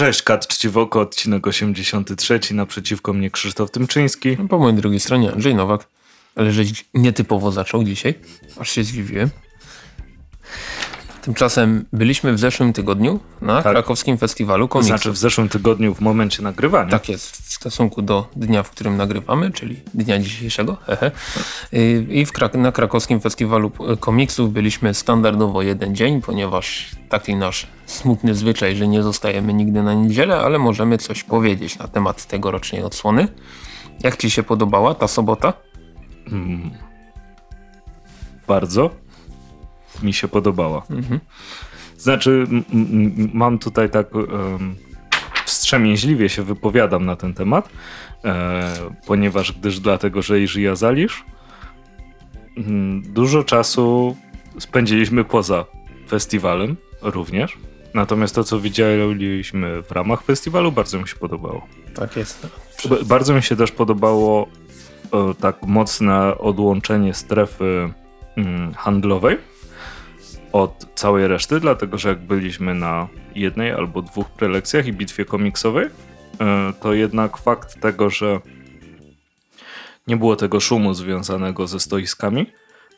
Cześć, Kat Czciwoko, odcinek 83, naprzeciwko mnie Krzysztof Tymczyński. Po mojej drugiej stronie Andrzej Nowak, ale że nietypowo zaczął dzisiaj, aż się zdziwiłem. Tymczasem byliśmy w zeszłym tygodniu na tak. krakowskim festiwalu komiksów. Znaczy w zeszłym tygodniu w momencie nagrywania. Tak jest, w stosunku do dnia, w którym nagrywamy, czyli dnia dzisiejszego. Hehe. I w Krak na krakowskim festiwalu komiksów byliśmy standardowo jeden dzień, ponieważ taki nasz smutny zwyczaj, że nie zostajemy nigdy na niedzielę, ale możemy coś powiedzieć na temat tegorocznej odsłony. Jak ci się podobała ta sobota? Hmm. Bardzo mi się podobała. Mhm. Znaczy, mam tutaj tak um, wstrzemięźliwie się wypowiadam na ten temat, e, ponieważ gdyż dlatego, że Iży Zalisz mm, dużo czasu spędziliśmy poza festiwalem również. Natomiast to, co widzieliśmy w ramach festiwalu, bardzo mi się podobało. Tak jest. Bardzo mi się też podobało o, tak mocne odłączenie strefy mm, handlowej od całej reszty, dlatego że jak byliśmy na jednej albo dwóch prelekcjach i bitwie komiksowej, e, to jednak fakt tego, że nie było tego szumu związanego ze stoiskami,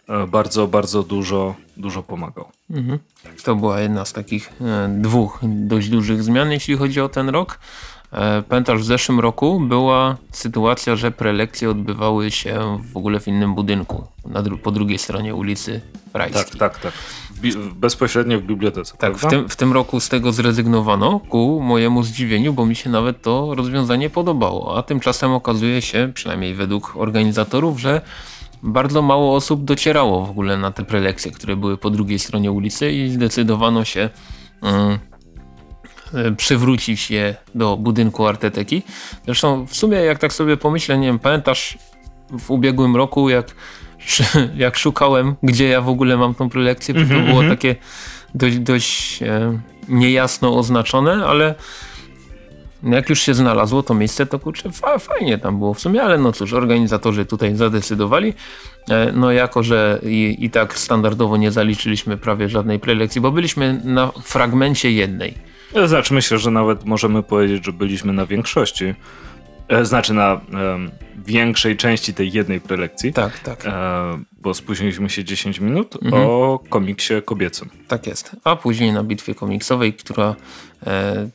e, bardzo, bardzo dużo, dużo pomagał. Mhm. To była jedna z takich e, dwóch dość dużych zmian, jeśli chodzi o ten rok. Pamiętasz, w zeszłym roku była sytuacja, że prelekcje odbywały się w ogóle w innym budynku, po drugiej stronie ulicy Rajskiej. Tak, tak, tak bezpośrednio w bibliotece. Tak, w tym, w tym roku z tego zrezygnowano ku mojemu zdziwieniu, bo mi się nawet to rozwiązanie podobało. A tymczasem okazuje się, przynajmniej według organizatorów, że bardzo mało osób docierało w ogóle na te prelekcje, które były po drugiej stronie ulicy i zdecydowano się um, przywrócić je do budynku Arteteki. Zresztą w sumie jak tak sobie pomyślę, nie wiem, pamiętasz w ubiegłym roku jak jak szukałem, gdzie ja w ogóle mam tą prelekcję, to, mm -hmm, to było mm -hmm. takie dość, dość e, niejasno oznaczone, ale jak już się znalazło to miejsce, to kurczę, fa, fajnie tam było w sumie, ale no cóż, organizatorzy tutaj zadecydowali. E, no jako, że i, i tak standardowo nie zaliczyliśmy prawie żadnej prelekcji, bo byliśmy na fragmencie jednej. Znaczy myślę, że nawet możemy powiedzieć, że byliśmy na większości. E, znaczy na większej części tej jednej prelekcji. Tak, tak. E, bo spóźniliśmy się 10 minut mhm. o komiksie kobiecym. Tak jest. A później na bitwie komiksowej, która e,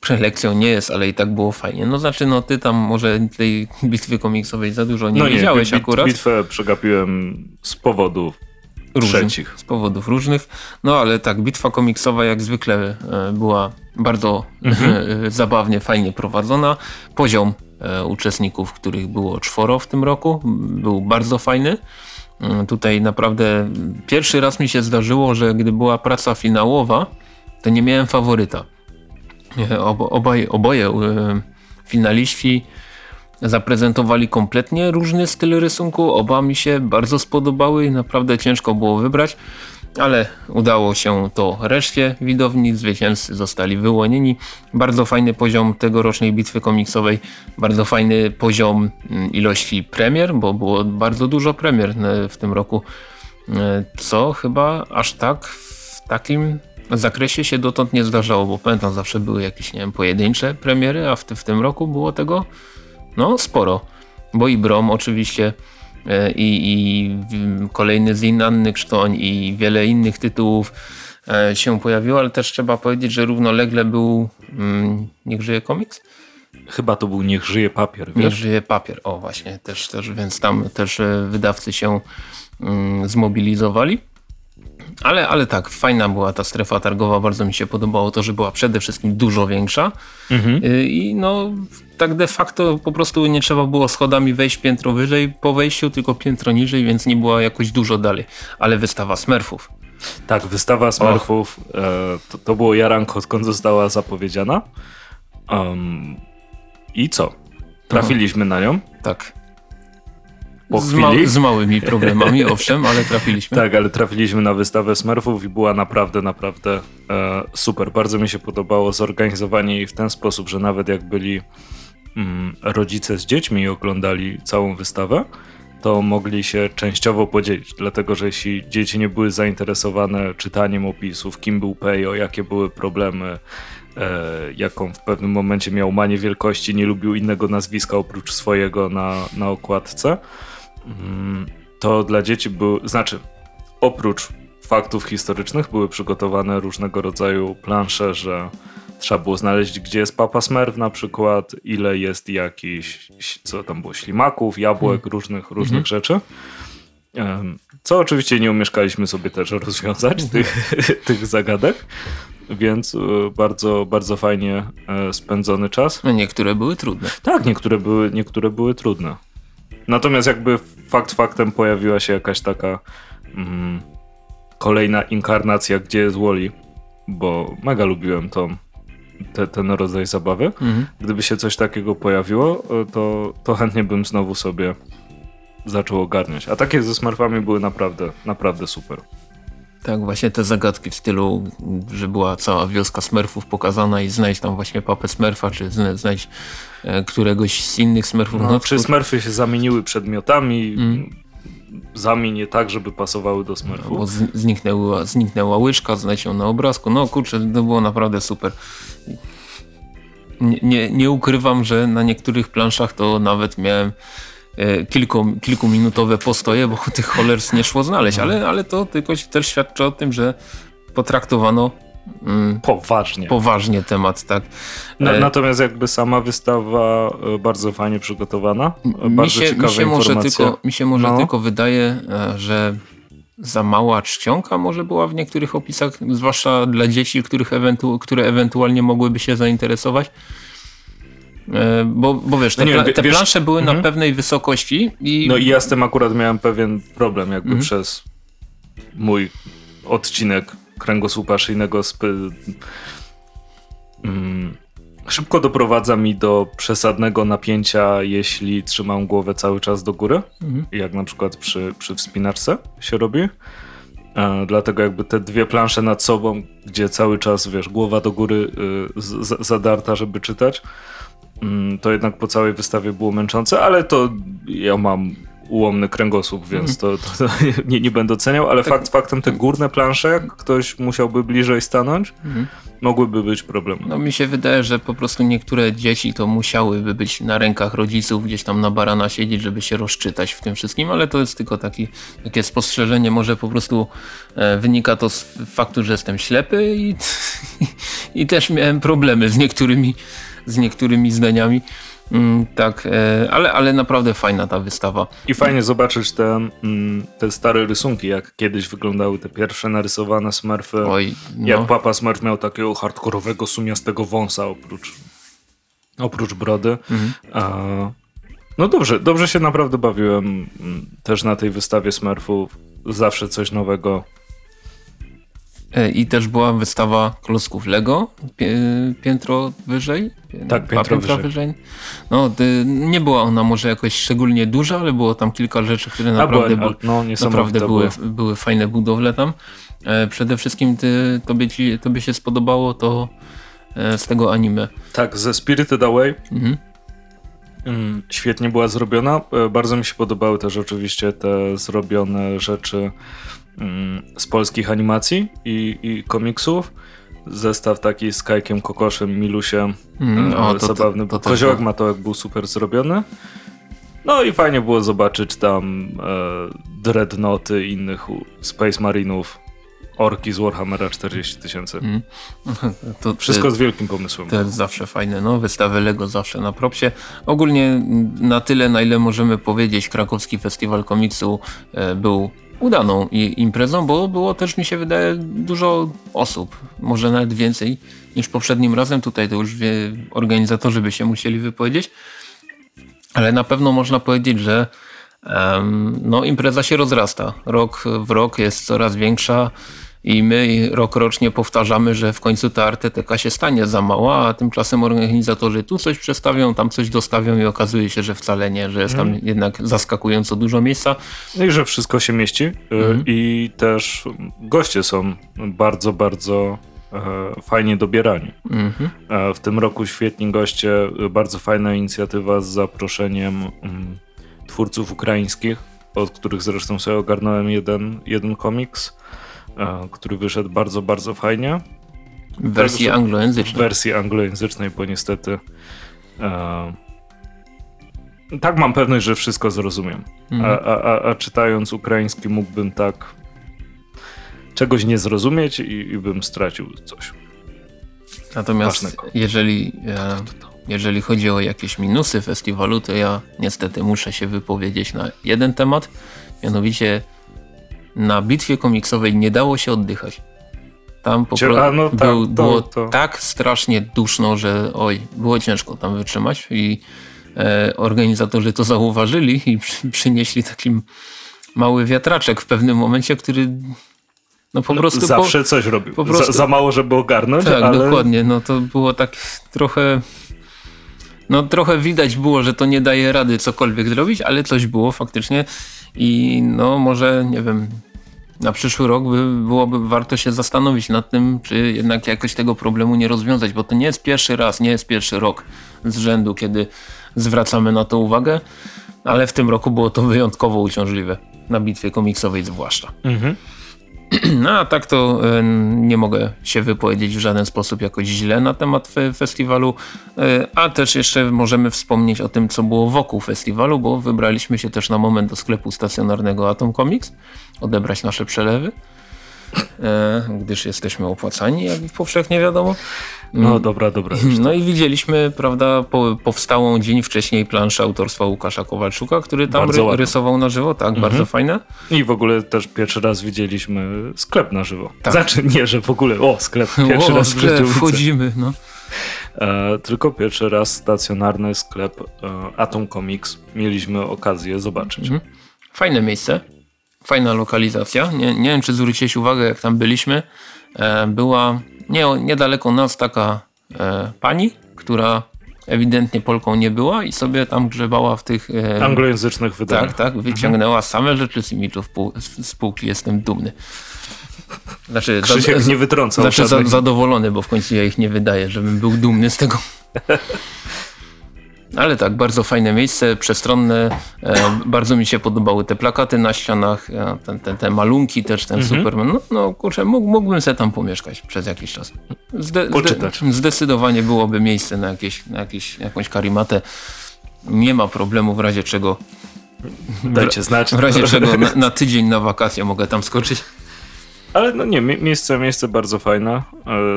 prelekcją nie jest, ale i tak było fajnie. No znaczy, no ty tam może tej bitwy komiksowej za dużo nie no widziałeś nie, akurat. Bitwę przegapiłem z powodów Różnych, trzecich. Z powodów różnych. No ale tak, bitwa komiksowa jak zwykle e, była bardzo mhm. E, zabawnie, fajnie prowadzona. Poziom uczestników, których było czworo w tym roku, był bardzo fajny. Tutaj naprawdę pierwszy raz mi się zdarzyło, że gdy była praca finałowa, to nie miałem faworyta. Obaj, oboje finaliści zaprezentowali kompletnie różny styl rysunku. Oba mi się bardzo spodobały i naprawdę ciężko było wybrać, ale udało się to reszcie widowni. Zwycięzcy zostali wyłonieni. Bardzo fajny poziom tegorocznej bitwy komiksowej, bardzo fajny poziom mm, ilości premier, bo było bardzo dużo premier e, w tym roku, e, co chyba aż tak w takim zakresie się dotąd nie zdarzało, bo pamiętam zawsze były jakieś nie wiem, pojedyncze premiery, a w, w tym roku było tego no sporo, bo i Brom oczywiście i, i kolejny Zin Anny Krztoń i wiele innych tytułów e, się pojawiło, ale też trzeba powiedzieć, że równolegle był mm, Niech żyje komiks? Chyba to był Niech żyje papier, wiesz? Niech żyje papier, o właśnie, też, też więc tam też e, wydawcy się mm, zmobilizowali. Ale, ale tak, fajna była ta strefa targowa, bardzo mi się podobało to, że była przede wszystkim dużo większa mhm. Y, i no tak de facto po prostu nie trzeba było schodami wejść piętro wyżej po wejściu, tylko piętro niżej, więc nie było jakoś dużo dalej. Ale wystawa Smurfów. Tak, wystawa Smurfów e, to, to, było jaranko, odkąd została zapowiedziana. Um, I co? Trafiliśmy na nią. Tak po z chwili. Ma z małymi problemami, owszem, ale trafiliśmy. Tak, ale trafiliśmy na wystawę Smurfów i była naprawdę, naprawdę e, super. Bardzo mi się podobało zorganizowanie jej w ten sposób, że nawet jak byli mm, rodzice z dziećmi i oglądali całą wystawę, to mogli się częściowo podzielić, dlatego że jeśli dzieci nie były zainteresowane czytaniem opisów, kim był Pejo, jakie były problemy e, jaką w pewnym momencie miał manię wielkości, nie lubił innego nazwiska oprócz swojego na, na okładce. To dla dzieci był, znaczy oprócz faktów historycznych były przygotowane różnego rodzaju plansze, że trzeba było znaleźć, gdzie jest Papa Smurf na przykład, ile jest jakichś, co tam było, ślimaków, jabłek, hmm. różnych, różnych hmm. rzeczy. Co oczywiście nie umieszkaliśmy sobie też rozwiązać hmm. tych, tych zagadek, więc e, bardzo, bardzo fajnie e, spędzony czas. No niektóre były trudne. Tak, niektóre były, niektóre były trudne. Natomiast jakby fakt faktem pojawiła się jakaś taka mm, kolejna inkarnacja, gdzie jest Wally, bo mega lubiłem tą, te, ten rodzaj zabawy. Mhm. Gdyby się coś takiego pojawiło, to, to chętnie bym znowu sobie zaczął ogarniać. A takie ze Smurfami były naprawdę, naprawdę super. Tak, właśnie te zagadki w stylu, że była cała wioska Smurfów pokazana i znajdź tam właśnie papę Smurfa, czy znajdź e, któregoś z innych Smurfów. No, no, czy Smurfy się zamieniły przedmiotami, mm zamień tak, żeby pasowały do Smurfów. Bo zniknęła, zniknęła łyżka, znajdź ją na obrazku. No kurczę, to było naprawdę super. Nie, nie, nie ukrywam, że na niektórych planszach to nawet miałem kilku, kilkuminutowe postoje, bo tych cholers nie szło znaleźć, ale, ale to tylko też świadczy o tym, że potraktowano Mm, poważnie. Poważnie temat, tak. Na, e, natomiast jakby sama wystawa e, bardzo fajnie przygotowana. Bardzo mi się, mi się może, tylko, mi się może no. tylko wydaje, e, że za mała czcionka może była w niektórych opisach, zwłaszcza dla dzieci, których ewentu które ewentualnie mogłyby się zainteresować. Bo, bo wiesz, te, no nie, te wiesz, plansze były na mhm. pewnej wysokości. I... No i ja z tym akurat miałem pewien problem jakby mhm. przez mój odcinek kręgosłupa szyjnego mm, szybko doprowadza mi do przesadnego napięcia, jeśli trzymam głowę cały czas do góry, mhm. jak na przykład przy, przy wspinaczce się robi. E, dlatego jakby te dwie plansze nad sobą, gdzie cały czas, wiesz, głowa do góry y, z, zadarta, żeby czytać, to jednak po całej wystawie było męczące, ale to ja mam ułomny kręgosłup, więc to, to, to nie, nie, będę oceniał, ale tak. fakt faktem te górne plansze, jak ktoś musiałby bliżej stanąć, mhm. mogłyby być problemem. No mi się wydaje, że po prostu niektóre dzieci to musiałyby być na rękach rodziców, gdzieś tam na barana siedzieć, żeby się rozczytać w tym wszystkim, ale to jest tylko taki, takie spostrzeżenie, może po prostu e, wynika to z faktu, że jestem ślepy i, i też miałem problemy z niektórymi, z niektórymi zdaniami. Mm, tak, e, ale, ale naprawdę fajna ta wystawa. I fajnie zobaczyć te, mm, te stare rysunki, jak kiedyś wyglądały te pierwsze narysowane smurfy. Oj, no. Jak papa smurf miał takiego hardkorowego, sumiastego wąsa oprócz, oprócz brody. Mhm. A, no dobrze, dobrze się naprawdę bawiłem mm, też na tej wystawie smurfów. Zawsze coś nowego I też była wystawa klocków Lego piętro wyżej. Tak, piętro wyżej. wyżej. No, nie była ona może jakoś szczególnie duża, ale było tam kilka rzeczy, które naprawdę, były, no, naprawdę były, były fajne budowle tam. E, przede wszystkim ty, tobie, ci, tobie się spodobało to e, z tego anime. Tak, ze Spirited Away. Mhm. Mm, świetnie była zrobiona. Bardzo mi się podobały też oczywiście te zrobione rzeczy z polskich animacji i, i komiksów. Zestaw taki z Kajkiem Kokoszem, Milusiem, mm, o, to, zabawny. To, to, Koziołek Matołek był super zrobiony. No i fajnie było zobaczyć tam e, dreadnoty innych Space Marinów, orki z Warhammera 40 tysięcy. Mm. Wszystko z wielkim pomysłem. To jest zawsze fajne. No, wystawy Lego zawsze na propsie. Ogólnie na tyle, na ile możemy powiedzieć, Krakowski Festiwal Komiksu e, był udaną imprezą, bo było też mi się wydaje dużo osób, może nawet więcej niż poprzednim razem. Tutaj to już wie, organizatorzy by się musieli wypowiedzieć, ale na pewno można powiedzieć, że um, no, impreza się rozrasta. Rok w rok jest coraz większa. I my rok rocznie powtarzamy, że w końcu ta artetyka się stanie za mała, a tymczasem organizatorzy tu coś przestawią, tam coś dostawią i okazuje się, że wcale nie, że jest tam mm. jednak zaskakująco dużo miejsca. No I że wszystko się mieści mm. i też goście są bardzo, bardzo e, fajnie dobierani. Mm -hmm. w tym roku świetni goście, bardzo fajna inicjatywa z zaproszeniem mm, twórców ukraińskich, od których zresztą sobie ogarnąłem jeden, jeden komiks. Który wyszedł bardzo, bardzo fajnie. W wersji tak, anglojęzycznej. W wersji anglojęzycznej, bo niestety e, tak mam pewność, że wszystko zrozumiem. Mhm. A, a, a, czytając ukraiński mógłbym tak czegoś nie zrozumieć i, i bym stracił coś. Natomiast Ważnego. jeżeli, e, jeżeli chodzi o jakieś minusy festiwalu, to ja niestety muszę się wypowiedzieć na jeden temat. Mianowicie na bitwie komiksowej nie dało się oddychać. Tam po prostu no, tak, był, było to. tak strasznie duszno, że oj, było ciężko tam wytrzymać i e, organizatorzy to zauważyli i przy, przynieśli taki mały wiatraczek w pewnym momencie, który no po no, prostu... Zawsze po, coś robił. Po prostu, za, za, mało, żeby ogarnąć, Tak, ale... dokładnie. No to było tak trochę... No trochę widać było, że to nie daje rady cokolwiek zrobić, ale coś było faktycznie i no może, nie wiem, na przyszły rok by, byłoby warto się zastanowić nad tym, czy jednak jakoś tego problemu nie rozwiązać, bo to nie jest pierwszy raz, nie jest pierwszy rok z rzędu, kiedy zwracamy na to uwagę, ale w tym roku było to wyjątkowo uciążliwe, na bitwie komiksowej zwłaszcza. Mhm. No a tak to e, nie mogę się wypowiedzieć w żaden sposób jakoś źle na temat festiwalu, e, a też jeszcze możemy wspomnieć o tym, co było wokół festiwalu, bo wybraliśmy się też na moment do sklepu stacjonarnego Atom Comics, odebrać nasze przelewy, gdyż jesteśmy opłacani, jak powszechnie wiadomo. No dobra, dobra. No i widzieliśmy, prawda, po, powstałą dzień wcześniej planszę autorstwa Łukasza Kowalczuka, który tam ry rysował na żywo, tak, mhm. bardzo fajne. I w ogóle też pierwszy raz widzieliśmy sklep na żywo. Tak. Znaczy nie, że w ogóle, o sklep, pierwszy o, raz sklep, w wchodzimy, no. E, tylko pierwszy raz stacjonarny sklep e, Atom Comics mieliśmy okazję zobaczyć. Mhm. Fajne miejsce, fajna lokalizacja. Nie, nie wiem, czy zwróciłeś uwagę, jak tam byliśmy. E, była nie, niedaleko nas taka e, pani, która ewidentnie Polką nie była i sobie tam grzebała w tych... E, Anglojęzycznych wydaniach. Tak, tak. Wyciągnęła mhm. same rzeczy z imidżu spółki. Jestem dumny. Znaczy, Krzysiek nie wytrącał. Znaczy za, zadowolony, bo w końcu ja ich nie wydaję, żebym był dumny z tego. Ale tak, bardzo fajne miejsce, przestronne. E, bardzo mi się podobały te plakaty na ścianach, e, ten, ten, te malunki też, ten mhm. Superman. No, no kurczę, mógł, mógłbym sobie tam pomieszkać przez jakiś czas. Zde. Zde, zdecydowanie byłoby miejsce na, jakieś, na jakieś, jakąś karimatę. Nie ma problemu w razie czego. Dajcie znać. W razie czego na, na tydzień na wakacje mogę tam skoczyć. Ale no nie, miejsce, miejsce bardzo fajne.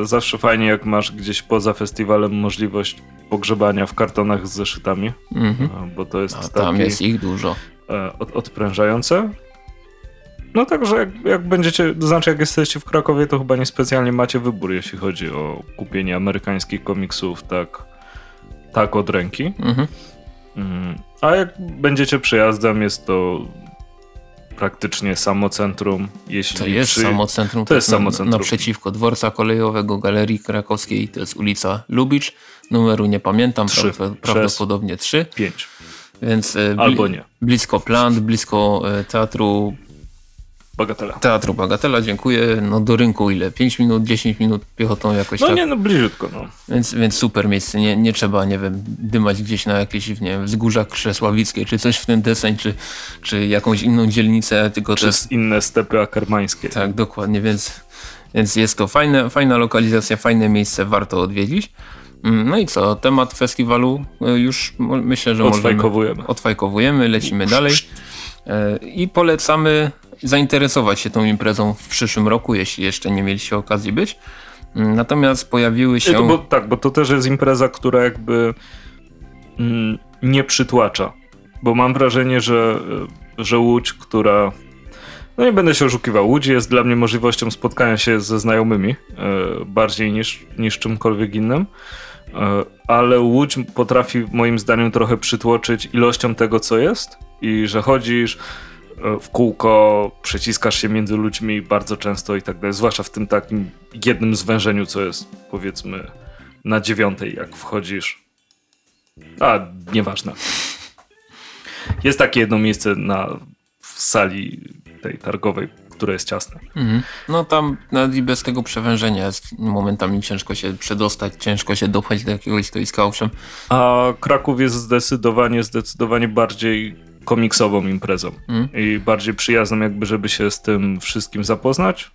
E, zawsze fajnie, jak masz gdzieś poza festiwalem możliwość pogrzebania w kartonach z zeszytami, mhm. E, bo to jest A tam jest ich dużo. E, od, odprężające. No także jak, jak będziecie, to znaczy jak jesteście w Krakowie, to chyba niespecjalnie macie wybór, jeśli chodzi o kupienie amerykańskich komiksów tak, tak od ręki. Mhm. Mm, a jak będziecie przyjazdem, jest to praktycznie samo centrum. Jeśli to jest przy... samo centrum. To jest samo centrum. Naprzeciwko dworca kolejowego Galerii Krakowskiej to jest ulica Lubicz. Numeru nie pamiętam, prawdopodobnie trzy. Pięć. Więc e, Albo nie. blisko plant, blisko e, teatru Bagatela. Teatru Bagatela, dziękuję. No do rynku ile? 5 minut, 10 minut piechotą jakoś no, tak? No nie, no bliżutko. No. Więc, więc super miejsce. Nie, nie trzeba, nie wiem, dymać gdzieś na jakieś, nie wiem, wzgórzach Krzesławickie, czy coś w ten deseń, czy, czy jakąś inną dzielnicę. Tylko Przez inne stepy akarmańskie. Tak, dokładnie, więc, więc jest to fajne, fajna lokalizacja, fajne miejsce, warto odwiedzić. Mm, no i co, temat festiwalu e, już myślę, że odfajkowujemy. Możemy, odfajkowujemy, lecimy dalej. I polecamy zainteresować się tą imprezą w przyszłym roku, jeśli jeszcze nie mieliście okazji być. Mm, natomiast pojawiły się... Bo, tak, bo to też jest impreza, która jakby mm, nie przytłacza. Bo mam wrażenie, że, że Łódź, która... No nie będę się oszukiwał. Łódź jest dla mnie możliwością spotkania się ze znajomymi e, bardziej niż, niż czymkolwiek innym. E, ale Łódź potrafi moim zdaniem trochę przytłoczyć ilością tego, co jest i że chodzisz e, w kółko, przeciskasz się między ludźmi bardzo często i tak dalej, zwłaszcza w tym takim jednym zwężeniu, co jest powiedzmy na dziewiątej, jak wchodzisz. A, nieważne. Jest takie jedno miejsce na w sali tej targowej, które jest ciasne. Mhm. No tam nawet i bez tego przewężenia jest momentami ciężko się przedostać, ciężko się dopchać do jakiegoś stoiska, owszem. A Kraków jest zdecydowanie, zdecydowanie bardziej komiksową imprezą mhm. i bardziej przyjazną jakby, żeby się z tym wszystkim zapoznać.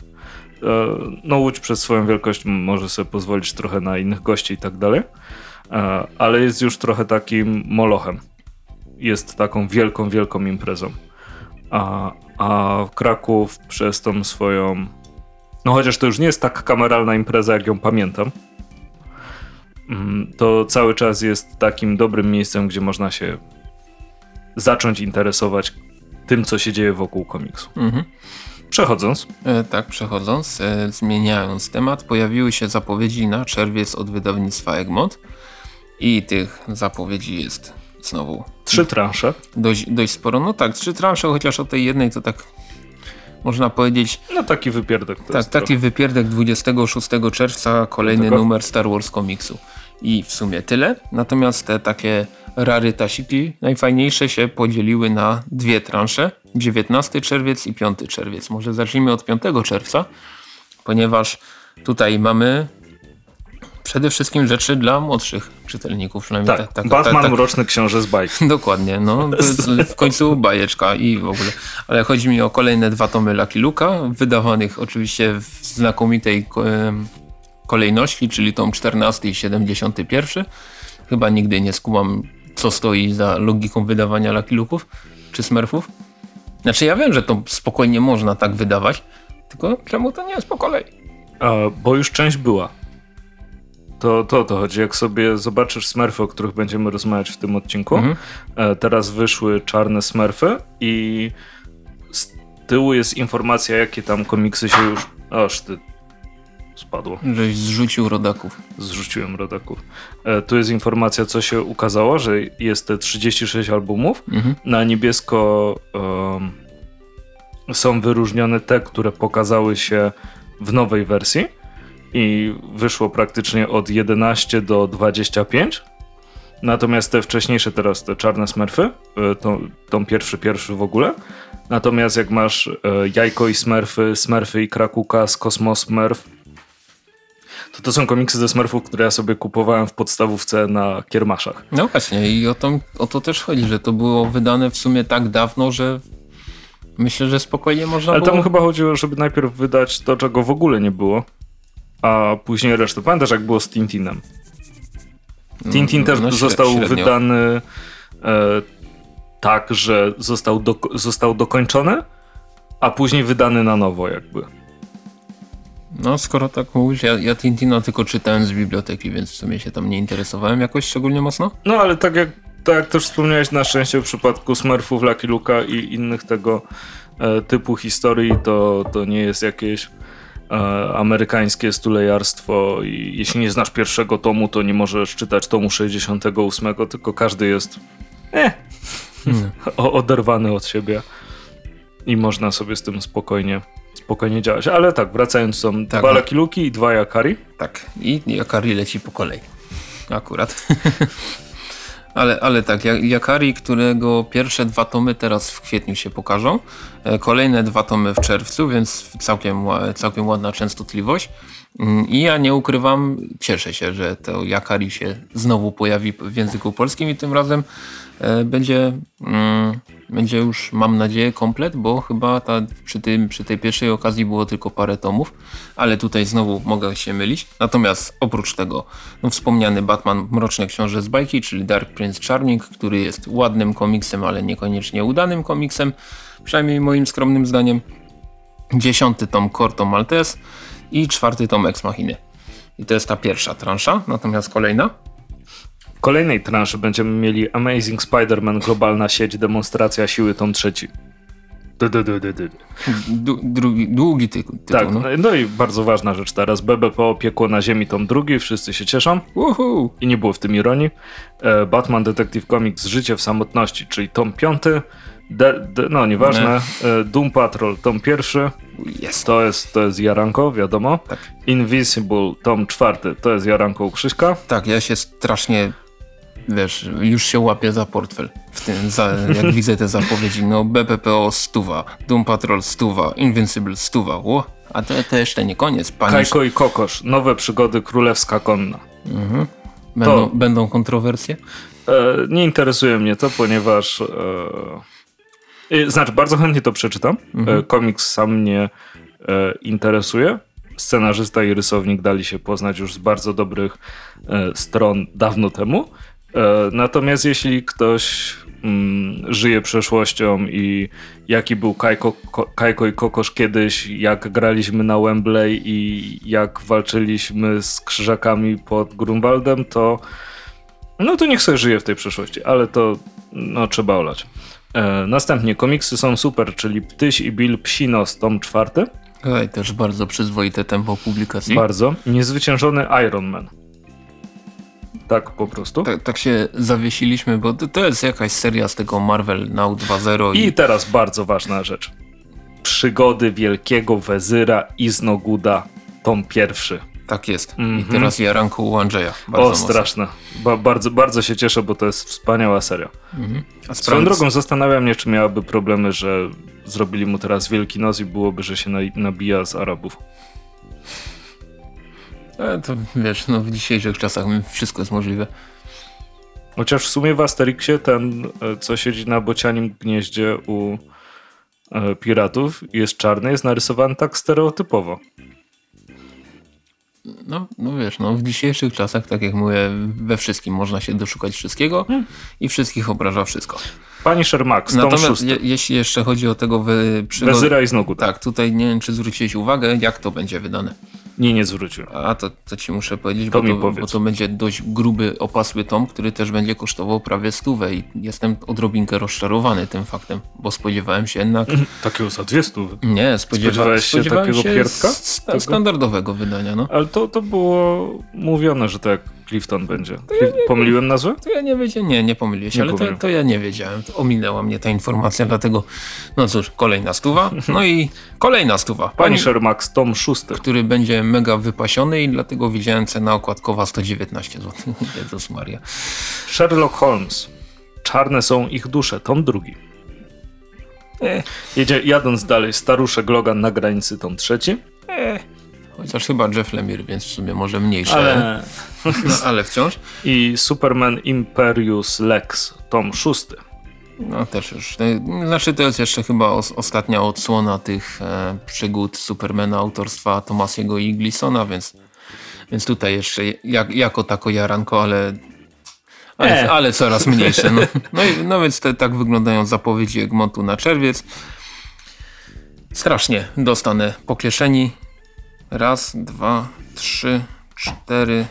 no Łódź przez swoją wielkość może sobie pozwolić trochę na innych gości i tak dalej, ale jest już trochę takim molochem. Jest taką wielką, wielką imprezą. A, a Kraków przez tą swoją. No chociaż to już nie jest tak kameralna impreza, jak ją pamiętam. Mm, to cały czas jest takim dobrym miejscem, gdzie można się zacząć interesować tym, co się dzieje wokół komiksu. Mhm. Przechodząc. E, tak, przechodząc, e, zmieniając temat, pojawiły się zapowiedzi na czerwiec od wydawnictwa Egmont i tych zapowiedzi jest znowu... Trzy transze. Dość, dość sporo. No tak, trzy transze, chociaż o tej jednej to tak można powiedzieć... No taki wypierdek. Tak, taki trochę. wypierdek 26 czerwca, kolejny Tego? numer Star Wars komiksu. I w sumie tyle. Natomiast te takie rarytasiki najfajniejsze się podzieliły na dwie transze. 19 czerwiec i 5 czerwiec. Może zacznijmy od 5 czerwca, ponieważ tutaj mamy przede wszystkim rzeczy dla młodszych czytelników. Przynajmniej tak, tak, tak Batman tak, tak. Mroczny Książę z bajki. Dokładnie, no w końcu bajeczka i w ogóle. Ale chodzi mi o kolejne dwa tomy Lucky Luka, wydawanych oczywiście w znakomitej kolejności, czyli tom 14 i 71. Chyba nigdy nie skumam, co stoi za logiką wydawania Lucky Luków czy Smurfów. Znaczy ja wiem, że to spokojnie można tak wydawać, tylko czemu to nie jest po kolei? A, bo już część była. To, to to chodzi. Jak sobie zobaczysz smurfy, o których będziemy rozmawiać w tym odcinku, mhm. E, teraz wyszły czarne smurfy i z tyłu jest informacja, jakie tam komiksy się już... Oż ty, spadło. Żeś zrzucił rodaków. Zrzuciłem rodaków. E, tu jest informacja, co się ukazało, że jest te 36 albumów. Mhm. Na niebiesko um, są wyróżnione te, które pokazały się w nowej wersji i wyszło praktycznie od 11 do 25. Natomiast te wcześniejsze teraz, te czarne smurfy, e, to, tą pierwszy, pierwszy w ogóle. Natomiast jak masz e, Jajko i Smurfy, Smurfy i Krakuka z Kosmos Smurf, to to są komiksy ze Smurfów, które ja sobie kupowałem w podstawówce na kiermaszach. No właśnie i o to, o to też chodzi, że to było wydane w sumie tak dawno, że myślę, że spokojnie można Ale było... tam chyba chodziło, żeby najpierw wydać to, czego w ogóle nie było, a później resztę. Pamiętasz, jak było z Tintinem? Mm, Tintin no, też no, został średnio. wydany e, tak, że został, do, został dokończony, a później wydany na nowo jakby. No, skoro tak mówisz, ja, ja Tintina tylko czytałem z biblioteki, więc w sumie się tam nie interesowałem jakoś szczególnie mocno. No, ale tak jak, tak jak też wspomniałeś, na szczęście w przypadku Smurfów, Lucky Luka i innych tego e, typu historii, to, to nie jest jakieś e, amerykańskie stulejarstwo i jeśli nie znasz pierwszego tomu, to nie możesz czytać tomu 68, tylko każdy jest eh, hmm. oderwany od siebie i można sobie z tym spokojnie spokojnie działać. Ale tak, wracając, są tak, dwa no. Lucky Luki i dwa Yakari. Tak, i Yakari leci po kolei. Akurat. ale, ale tak, Yakari, którego pierwsze dwa tomy teraz w kwietniu się pokażą, e, kolejne dwa tomy w czerwcu, więc całkiem, całkiem ładna częstotliwość. Mm, I ja nie ukrywam, cieszę się, że to Yakari się znowu pojawi w języku polskim i tym razem e, będzie, mm, będzie już, mam nadzieję, komplet, bo chyba ta, przy, tym, przy tej pierwszej okazji było tylko parę tomów, ale tutaj znowu mogę się mylić. Natomiast oprócz tego no, wspomniany Batman Mroczne Książę z bajki, czyli Dark Prince Charming, który jest ładnym komiksem, ale niekoniecznie udanym komiksem, przynajmniej moim skromnym zdaniem. Dziesiąty tom Corto Maltese i czwarty tom Ex Machiny. I to jest ta pierwsza transza, natomiast kolejna? Kolejnej transzy będziemy mieli Amazing Spider-Man Globalna Sieć Demonstracja Siły tom trzeci. drugi, długi tytuł. Tak, no. no. i bardzo ważna rzecz teraz. BBP opiekło na ziemi tom drugi, wszyscy się cieszą. Uhu. I nie było w tym ironii. E, Batman Detective Comics Życie w samotności, czyli tom piąty. De, de, no nieważne. E, Doom Patrol tom pierwszy. Jest. To jest, to jest Jaranko, wiadomo. Tak. Invisible tom czwarty, to jest Jaranko u Krzyśka. Tak, ja się strasznie wiesz, już się łapię za portfel. W tym, za, jak widzę te zapowiedzi, no BPPO stuwa, Doom Patrol stuwa, Invincible stuwa, Ło, a to, to jeszcze nie koniec. Pani... Kajko i Kokosz, nowe przygody Królewska Konna. Mhm. Będą, to... będą kontrowersje? E, nie interesuje mnie to, ponieważ... E, znaczy, bardzo chętnie to przeczytam. Mhm. E, komiks sam mnie e, interesuje. scenarzysta i rysownik dali się poznać już z bardzo dobrych e, stron dawno temu. E, natomiast jeśli ktoś mm, żyje przeszłością i jaki był Kajko, Kajko i Kokosz kiedyś, jak graliśmy na Wembley i jak walczyliśmy z krzyżakami pod Grunwaldem, to no to niech sobie żyje w tej przeszłości, ale to no, trzeba olać. E, następnie komiksy są super, czyli Ptyś i Bill Psinos, tom czwarty. Oj, też bardzo przyzwoite tempo publikacji. Bardzo. Niezwyciężony Iron Man. Tak po prostu. Tak, tak się zawiesiliśmy, bo to, jest jakaś seria z tego Marvel Now 2.0. I... I teraz bardzo ważna rzecz. Przygody wielkiego wezyra Iznoguda, tom pierwszy. Tak jest. Mm -hmm. I mhm. teraz Jaranku u Andrzeja. Bardzo o, straszne. Ba bardzo, bardzo się cieszę, bo to jest wspaniała seria. Mm -hmm. A Swoją drogą zastanawiam się, czy miałaby problemy, że zrobili mu teraz Wielki Nos i byłoby, że się nabija z Arabów. E, to wiesz, no w dzisiejszych czasach wszystko jest możliwe. Chociaż w sumie w Asterixie ten, e, co siedzi na bocianim gnieździe u e, piratów jest czarny, jest narysowany tak stereotypowo. No, no wiesz, no w dzisiejszych czasach, tak jak mówię, we wszystkim można się doszukać wszystkiego hmm. i wszystkich obraża wszystko. Pani Shermax, Natomiast je, jeśli jeszcze chodzi o tego wy, przygody, Wezyra i znowu. Tak, tutaj nie wiem, czy zwróciłeś uwagę, jak to będzie wydane. Nie, nie zwrócił. A to, to ci muszę powiedzieć, to bo, to, bo to będzie dość gruby, opasły tom, który też będzie kosztował prawie stówę i jestem odrobinkę rozczarowany tym faktem, bo spodziewałem się jednak... Takiego za dwie stówy? Nie, spodziewa... spodziewałeś się takiego się pierdka? standardowego wydania, no. Ale to, to było mówione, że tak Clifton będzie. Ja nie, Pomyliłem nazwę? To ja nie wiedziałem. Nie, nie pomyliłeś, nie ale to, to, ja nie wiedziałem. To ominęła mnie ta informacja, dlatego no cóż, kolejna stuwa. No i kolejna stuwa. Punisher Max Tom 6. Który będzie mega wypasiony i dlatego widziałem cena okładkowa 119 zł. Jezus Maria. Sherlock Holmes. Czarne są ich dusze. Tom drugi. Eh. Jedzie, jadąc dalej, staruszek Logan na granicy, tom trzeci. Eh. Chociaż chyba Jeff Lemire, więc w sumie może mniejsze. Ale, no, ale wciąż. I Superman Imperius Lex, tom szósty. No też już. Znaczy to jest jeszcze chyba os ostatnia odsłona tych e, przygód Supermana autorstwa Tomasiego i Glisona, więc, więc tutaj jeszcze jak, jako tako jaranko, ale ale, e. ale coraz mniejsze. No, no, i, no więc te, tak wyglądają zapowiedzi Egmontu na czerwiec. Strasznie dostanę po kieszeni. Raz, dwa, trzy, cztery,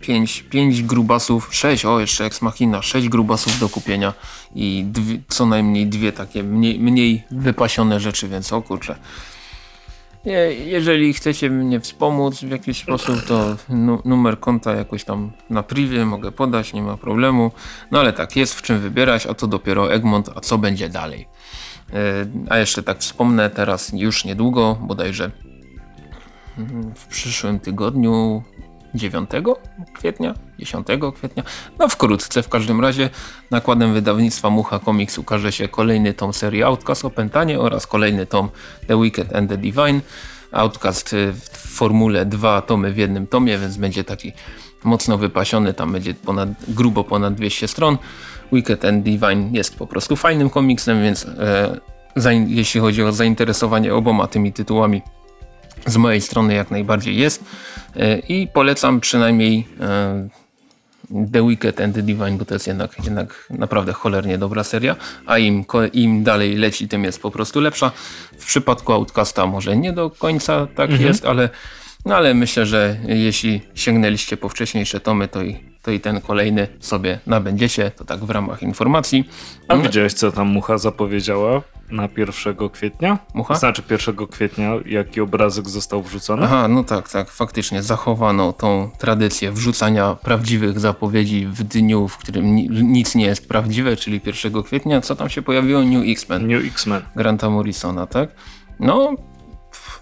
pięć, pięć grubasów, sześć, o jeszcze Ex Machina, sześć grubasów do kupienia i dwie, co najmniej dwie takie mniej, mniej wypasione rzeczy, więc o kurczę. jeżeli chcecie mnie wspomóc w jakiś sposób, to numer konta jakoś tam na privie mogę podać, nie ma problemu. No ale tak, jest w czym wybierać, a to dopiero Egmont, a co będzie dalej. E, a jeszcze tak wspomnę teraz już niedługo, bodajże w przyszłym tygodniu 9 kwietnia, 10 kwietnia, no wkrótce w każdym razie nakładem wydawnictwa Mucha Comics ukaże się kolejny tom serii Outcast o Pentanie oraz kolejny tom The Wicked and the Divine. Outcast w formule dwa tomy w jednym tomie, więc będzie taki mocno wypasiony, tam będzie ponad, grubo ponad 200 stron. Wicked and Divine jest po prostu fajnym komiksem, więc e, jeśli chodzi o zainteresowanie oboma tymi tytułami z mojej strony jak najbardziej jest e, i polecam przynajmniej e, The Wicked and the Divine, bo to jest jednak, jednak naprawdę cholernie dobra seria, a im, im dalej leci, tym jest po prostu lepsza. W przypadku Outcasta może nie do końca tak mhm. jest, ale, no ale myślę, że jeśli sięgnęliście po wcześniejsze tomy, to i, to i ten kolejny sobie nabędziecie, to tak w ramach informacji. A widziałeś co tam Mucha zapowiedziała? Na 1 kwietnia. Mucha? Znaczy 1 kwietnia, jaki obrazek został wrzucony? Aha, no tak, tak. Faktycznie zachowano tą tradycję wrzucania prawdziwych zapowiedzi w dniu, w którym nic nie jest prawdziwe, czyli 1 kwietnia. Co tam się pojawiło? New X-Men. New X-Men. Granta Morrisona, tak? No,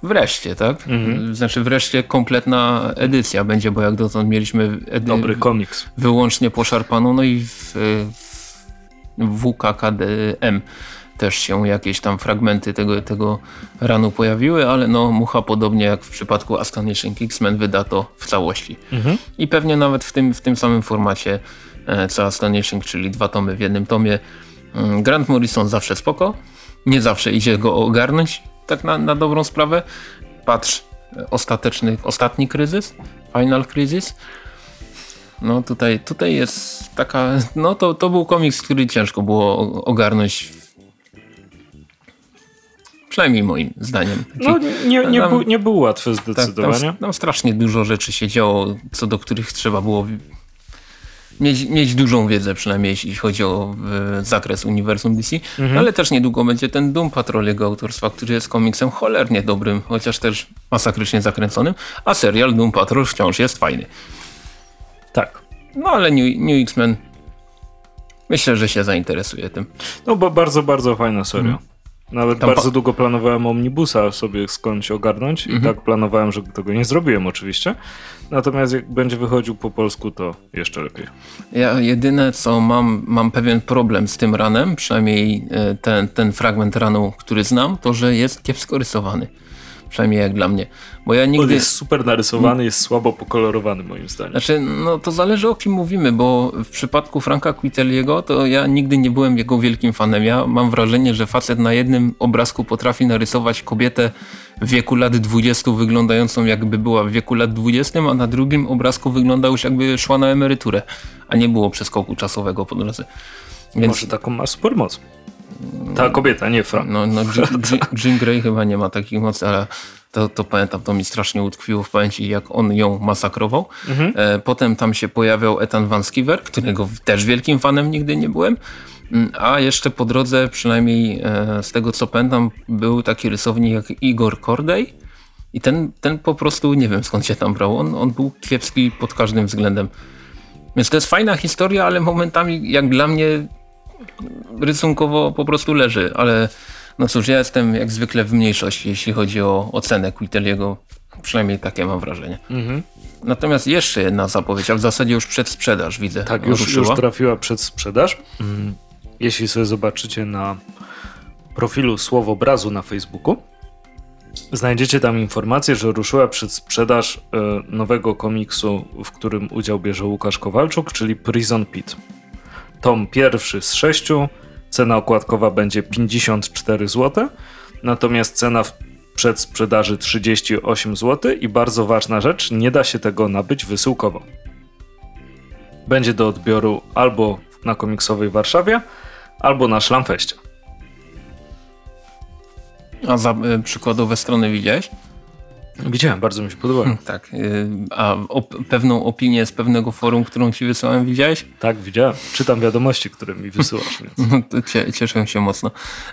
wreszcie, tak? Mhm. Znaczy wreszcie kompletna edycja będzie, bo jak dotąd mieliśmy dobry komiks. Wyłącznie poszarpaną, no i w, w WKKDM też się jakieś tam fragmenty tego, tego ranu pojawiły, ale no Mucha podobnie jak w przypadku Astonishing X-Men wyda to w całości. Mhm. I pewnie nawet w tym, w tym samym formacie e, co Astonishing, czyli dwa tomy w jednym tomie. Mm, Grant Morrison zawsze spoko, nie zawsze idzie go ogarnąć, tak na, na dobrą sprawę. Patrz ostateczny, ostatni kryzys, Final Crisis. No tutaj, tutaj jest taka, no to, to był komiks, który ciężko było ogarnąć Przynajmniej moim zdaniem. No nie, nie, tam, był, nie był łatwy zdecydowanie. Tak, tam, tam, strasznie dużo rzeczy się działo, co do których trzeba było mieć, mieć dużą wiedzę, przynajmniej jeśli chodzi o zakres uniwersum DC, mhm. ale też niedługo będzie ten Doom Patrol jego autorstwa, który jest komiksem cholernie dobrym, chociaż też masakrycznie zakręconym, a serial Doom Patrol wciąż jest fajny. Tak. No ale New, New X-Men myślę, że się zainteresuje tym. No bo bardzo, bardzo fajna seria. Mhm. Nawet Tam bardzo długo planowałem omnibusa sobie skądś ogarnąć mhm. i tak planowałem, że tego nie zrobiłem oczywiście. Natomiast jak będzie wychodził po polsku, to jeszcze lepiej. Ja jedyne co mam, mam pewien problem z tym ranem, przynajmniej e, ten, ten fragment ranu, który znam, to że jest kiepsko rysowany. Przynajmniej jak dla mnie. Bo ja nigdy... On jest super narysowany, jest słabo pokolorowany moim zdaniem. Znaczy, no to zależy o kim mówimy, bo w przypadku Franka Quitelliego to ja nigdy nie byłem jego wielkim fanem. Ja mam wrażenie, że facet na jednym obrazku potrafi narysować kobietę w wieku lat 20 wyglądającą jakby była w wieku lat 20, a na drugim obrazku wygląda już jakby szła na emeryturę, a nie było przeskoku czasowego po drodze. Więc... Może taką ma supermoc. Ta kobieta, nie Frank. No, no Jim Gray chyba nie ma takich mocy, ale to, to pamiętam, to mi strasznie utkwiło w pamięci, jak on ją masakrował. Mhm. E, potem tam się pojawiał Ethan Van Skiver, którego też wielkim fanem nigdy nie byłem. Mm, a jeszcze po drodze, przynajmniej e, z tego co pamiętam, był taki rysownik jak Igor Kordej. I ten, ten po prostu, nie wiem skąd się tam brał, on, on był kiepski pod każdym względem. Więc to jest fajna historia, ale momentami jak dla mnie rysunkowo po prostu leży, ale no cóż, ja jestem jak zwykle w mniejszości, jeśli chodzi o ocenę Quiteliego. Przynajmniej takie mam wrażenie. Mhm. Natomiast jeszcze jedna zapowiedź, a w zasadzie już przedsprzedaż widzę. Tak, już, już trafiła przedsprzedaż. Mhm. Jeśli sobie zobaczycie na profilu Słowobrazu na Facebooku, znajdziecie tam informację, że ruszyła przedsprzedaż y, nowego komiksu, w którym udział bierze Łukasz Kowalczuk, czyli Prison Pit. Tom pierwszy z sześciu, cena okładkowa będzie 54 zł, natomiast cena w przedsprzedaży 38 zł i bardzo ważna rzecz, nie da się tego nabyć wysyłkowo. Będzie do odbioru albo na komiksowej Warszawie, albo na Szlamfeście. A za y, przykładowe strony widziałeś? Widziałem, bardzo mi się podobało. Hmm, tak. Y, a op pewną opinię z pewnego forum, którą ci wysłałem, widziałeś? Tak, widziałem. Czytam wiadomości, które mi wysyłasz. Więc. No, to cieszę się mocno.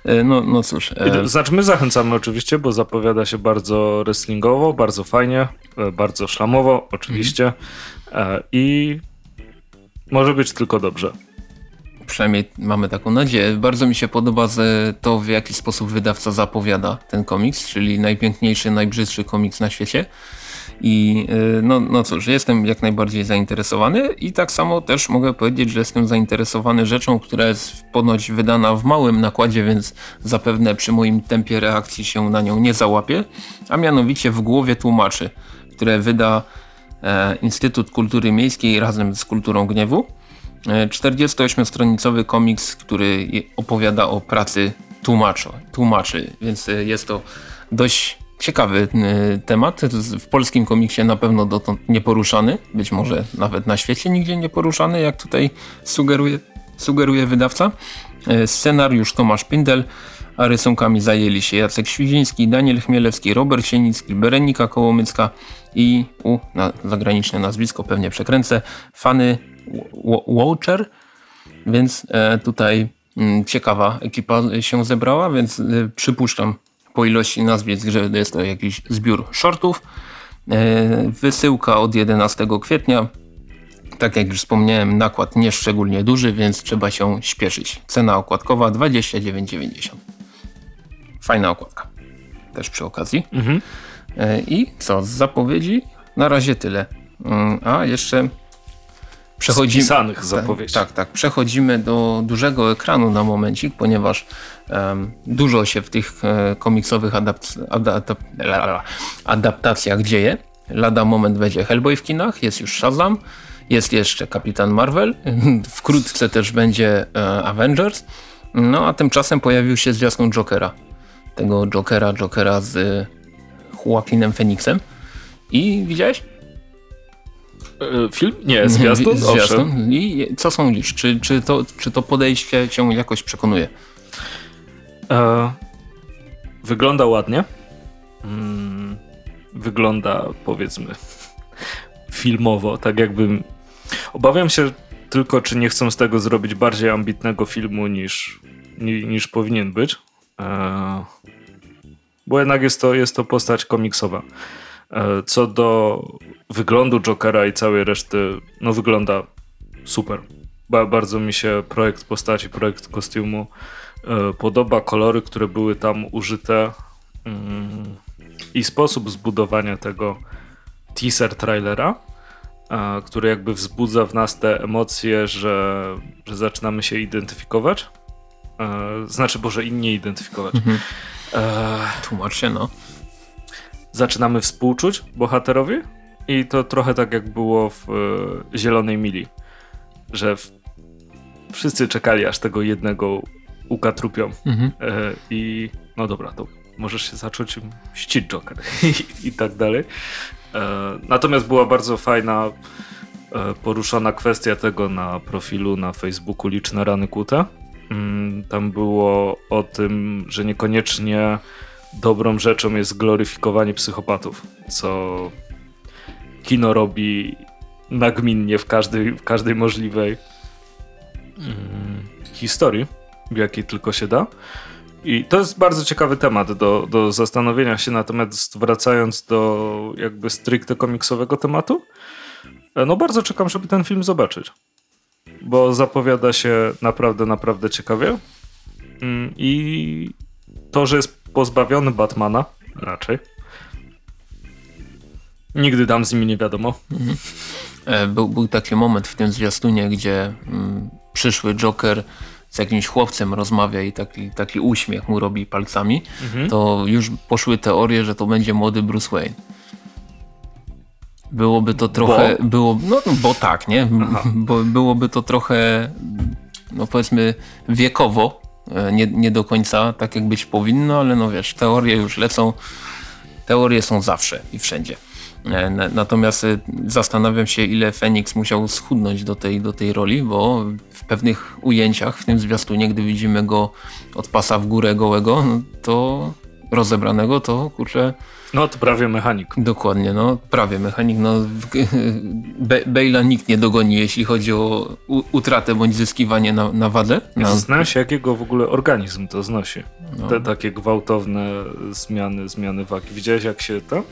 Y, no, no cóż. E, znaczy my zachęcamy oczywiście, bo zapowiada się bardzo wrestlingowo, bardzo fajnie, e, bardzo szlamowo oczywiście mhm. i może być tylko dobrze przynajmniej mamy taką nadzieję. Bardzo mi się podoba to, w jaki sposób wydawca zapowiada ten komiks, czyli najpiękniejszy, najbrzydszy komiks na świecie. I y, no, no cóż, jestem jak najbardziej zainteresowany i tak samo też mogę powiedzieć, że jestem zainteresowany rzeczą, która jest ponoć wydana w małym nakładzie, więc zapewne przy moim tempie reakcji się na nią nie załapię, a mianowicie w głowie tłumaczy, które wyda e, Instytut Kultury Miejskiej razem z Kulturą Gniewu. 48-stronicowy komiks, który opowiada o pracy tłumacza, tłumaczy, więc e, jest to dość ciekawy e, temat. W polskim komiksie na pewno dotąd nieporuszany, być może nawet na świecie nigdzie nieporuszany, jak tutaj sugeruje, sugeruje wydawca. E, scenariusz Tomasz Pindel, a rysunkami zajęli się Jacek Świdziński, Daniel Chmielewski, Robert Sienicki, Berenika Kołomycka i u, na zagraniczne nazwisko pewnie przekręcę, Fany Watcher, więc e, tutaj mm, ciekawa ekipa się zebrała, więc e, przypuszczam po ilości nazwisk, że jest to jakiś zbiór shortów. E, wysyłka od 11 kwietnia. Tak jak już wspomniałem, nakład nie szczególnie duży, więc trzeba się śpieszyć. Cena okładkowa 29,90. Fajna okładka. Też przy okazji. Mhm. I co, z zapowiedzi? Na razie tyle. Mm, a jeszcze Przechodzimy, Spisanych zapowiedzi. Tak, tak. Przechodzimy do dużego ekranu na momencik, ponieważ um, dużo się w tych e, komiksowych adap- adap- adaptacjach dzieje. Lada moment będzie Hellboy w kinach, jest już Shazam, jest jeszcze Kapitan Marvel, wkrótce też będzie e, Avengers, no a tymczasem pojawił się zwiastun Jokera. Tego Jokera, Jokera z Joaquinem Phoenixem. I widziałeś? E, film? Nie, zwiastun? zwiastun. I co sądzisz? Czy, czy, to, czy to podejście cię jakoś przekonuje? E, wygląda ładnie. Mm, wygląda powiedzmy filmowo, tak jakbym... Obawiam się tylko, czy nie chcą z tego zrobić bardziej ambitnego filmu niż, niż, niż powinien być. E, bo jednak jest to, jest to postać komiksowa. E, co do wyglądu Jokera i całej reszty, no wygląda super. Ba bardzo mi się projekt postaci, projekt kostiumu e, podoba. Kolory, które były tam użyte mm, i sposób zbudowania tego teaser trailera, e, który jakby wzbudza w nas te emocje, że, że zaczynamy się identyfikować. Znaczy, Boże, inni identyfikować. Mhm. Tłumacz się, no zaczynamy współczuć bohaterowi i to trochę tak jak było w e, Zielonej Mili, że w, wszyscy czekali aż tego jednego ukatrupią mhm. e, i no dobra, to możesz się zacząć ścić Joker I, i tak dalej. E, natomiast była bardzo fajna poruszona kwestia tego na profilu na Facebooku Liczne Rany Kute. Mm, tam było o tym, że niekoniecznie dobrą rzeczą jest gloryfikowanie psychopatów, co kino robi nagminnie w każdej, w każdej możliwej mm, historii, w jakiej tylko się da. I to jest bardzo ciekawy temat do, do zastanowienia się, natomiast wracając do jakby stricte komiksowego tematu, e, no bardzo czekam, żeby ten film zobaczyć. Bo zapowiada się naprawdę, naprawdę ciekawie. Mm, I to, że jest pozbawiony Batmana, raczej. Nigdy dam z nimi nie wiadomo. Mhm. E, był, był taki moment w tym zwiastunie, gdzie mm, przyszły Joker z jakimś chłopcem rozmawia i taki, taki uśmiech mu robi palcami, mhm. to już poszły teorie, że to będzie młody Bruce Wayne. Byłoby to trochę, bo? było, no, no bo tak, nie? Bo byłoby to trochę, no powiedzmy wiekowo nie, nie do końca tak jak być powinno, ale no wiesz, teorie już lecą, teorie są zawsze i wszędzie. E, natomiast e, zastanawiam się, ile Fenix musiał schudnąć do tej, do tej roli, bo w pewnych ujęciach, w tym zwiastunie, gdy widzimy go od pasa w górę gołego, no to rozebranego, to kurczę no to prawie mechanik. Dokładnie, no prawie mechanik. No, Be Bale'a nikt nie dogoni, jeśli chodzi o utratę bądź zyskiwanie na, na wadę. Na... Się, jakiego w ogóle organizm to znosi. No. Te takie gwałtowne zmiany, zmiany wagi. Widziałeś jak się to,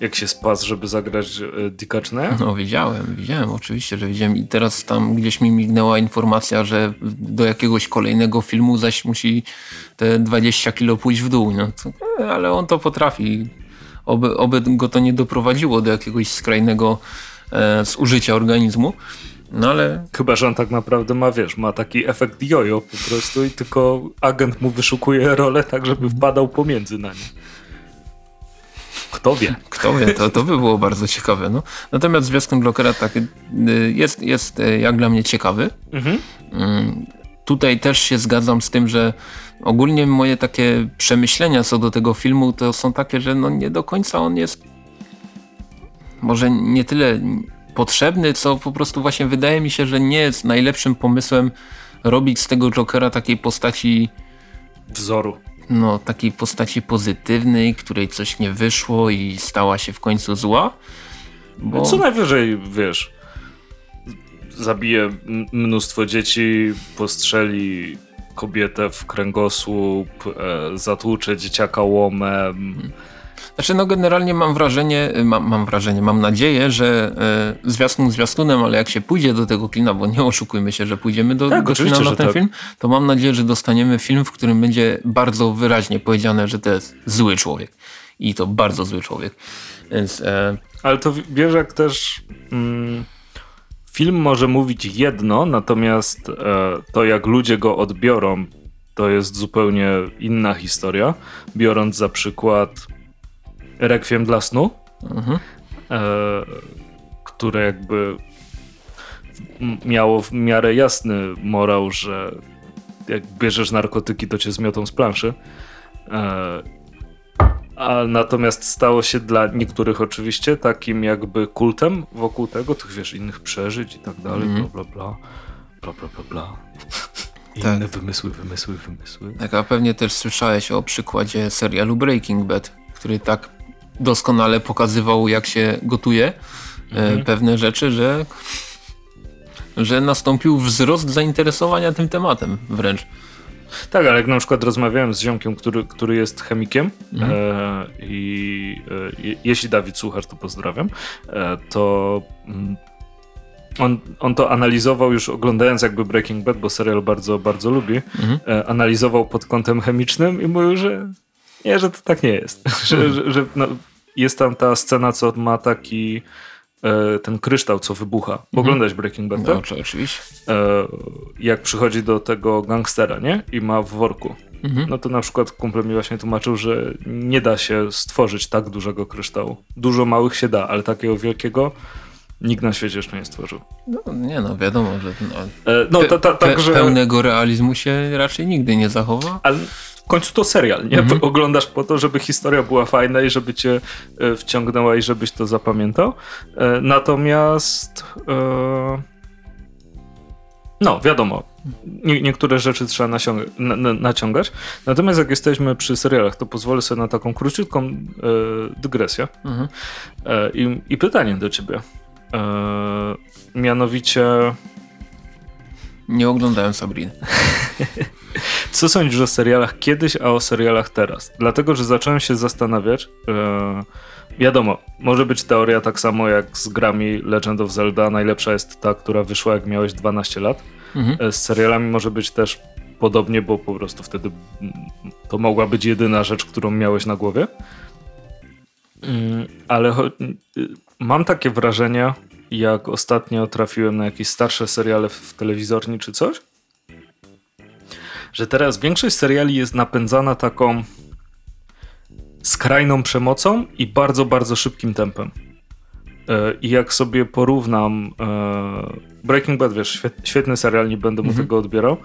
jak się spas, żeby zagrać e, Dicka No widziałem, widziałem, oczywiście, że widziałem i teraz tam gdzieś mi mignęła informacja, że do jakiegoś kolejnego filmu zaś musi te 20 kilo pójść w dół. No, to, ale on to potrafi oby, oby go to nie doprowadziło do jakiegoś skrajnego e, zużycia organizmu. No ale... Chyba, że on tak naprawdę ma, wiesz, ma taki efekt jojo po prostu i tylko agent mu wyszukuje rolę tak, żeby wpadał pomiędzy na nie. Kto wie? Kto wie, to, to by było bardzo ciekawe. No. Natomiast zwiastun Blockera tak, y, jest, jest y, jak dla mnie ciekawy. Mhm. Mm, tutaj też się zgadzam z tym, że ogólnie moje takie przemyślenia co do tego filmu to są takie, że no nie do końca on jest może nie tyle potrzebny, co po prostu właśnie wydaje mi się, że nie jest najlepszym pomysłem robić z tego Jokera takiej postaci wzoru. No, takiej postaci pozytywnej, której coś nie wyszło i stała się w końcu zła. Bo... Co najwyżej, wiesz, zabije mnóstwo dzieci, postrzeli kobietę w kręgosłup, e, zatłucze dzieciaka łomem. Znaczy no generalnie mam wrażenie, mam, mam wrażenie, mam nadzieję, że e, zwiastun zwiastunem, ale jak się pójdzie do tego kina, bo nie oszukujmy się, że pójdziemy do, tak, do kina na ten tak. film, to mam nadzieję, że dostaniemy film, w którym będzie bardzo wyraźnie powiedziane, że to jest zły człowiek. I to bardzo zły człowiek. Więc, e... Ale to wiesz jak też... Mm Film może mówić jedno, natomiast e, to jak ludzie go odbiorą, to jest zupełnie inna historia. Biorąc za przykład Rekwiem dla snu, mhm. e, które jakby miało w miarę jasny morał, że jak bierzesz narkotyki, to cię zmiotą z planszy. E, A natomiast stało się dla niektórych oczywiście takim jakby kultem wokół tego, tych wiesz, innych przeżyć i tak dalej, mm. bla bla bla, bla bla bla bla. Inne tak. wymysły, wymysły, wymysły. Tak, a pewnie też słyszałeś o przykładzie serialu Breaking Bad, który tak doskonale pokazywał jak się gotuje mm. pewne rzeczy, że, że nastąpił wzrost zainteresowania tym tematem wręcz. Tak, ale jak na przykład rozmawiałem z ziomkiem, który, który jest chemikiem mhm. e, i e, jeśli Dawid słuchasz, to pozdrawiam, e, to mm, on, on to analizował już oglądając jakby Breaking Bad, bo serial bardzo, bardzo lubi, mhm. E, analizował pod kątem chemicznym i mówił, że nie, że to tak nie jest. Mhm. że, że, że no, jest tam ta scena, co ma taki ten kryształ, co wybucha. Mhm. Oglądać Breaking Bad, tak? No, oczywiście. E, jak przychodzi do tego gangstera, nie? I ma w worku. Mhm. No to na przykład kumpel mi właśnie tłumaczył, że nie da się stworzyć tak dużego kryształu. Dużo małych się da, ale takiego wielkiego nikt na świecie jeszcze nie stworzył. No nie no, wiadomo, że no, e, no, ta, ta, ta, pe, pełnego realizmu się raczej nigdy nie zachowa. Ale końcu to serial, nie? Mhm. Oglądasz po to, żeby historia była fajna i żeby cię e, wciągnęła i żebyś to zapamiętał. E, natomiast e, no, wiadomo, nie, niektóre rzeczy trzeba na, naciągać. Natomiast jak jesteśmy przy serialach, to pozwolę sobie na taką króciutką dygresję. Mhm. I, I pytanie do ciebie. mianowicie... Nie oglądałem Sabriny. Co sądzisz o serialach kiedyś, a o serialach teraz? Dlatego, że zacząłem się zastanawiać. E, wiadomo, może być teoria tak samo jak z grami Legend of Zelda. Najlepsza jest ta, która wyszła jak miałeś 12 lat. Mhm. E, z serialami może być też podobnie, bo po prostu wtedy to mogła być jedyna rzecz, którą miałeś na głowie. Mm, ale mam takie wrażenie, jak ostatnio trafiłem na jakieś starsze seriale w telewizorni czy coś, że teraz większość seriali jest napędzana taką skrajną przemocą i bardzo, bardzo szybkim tempem. E, I jak sobie porównam e, Breaking Bad, wiesz, świetny serial, nie będę mu mhm. tego odbierał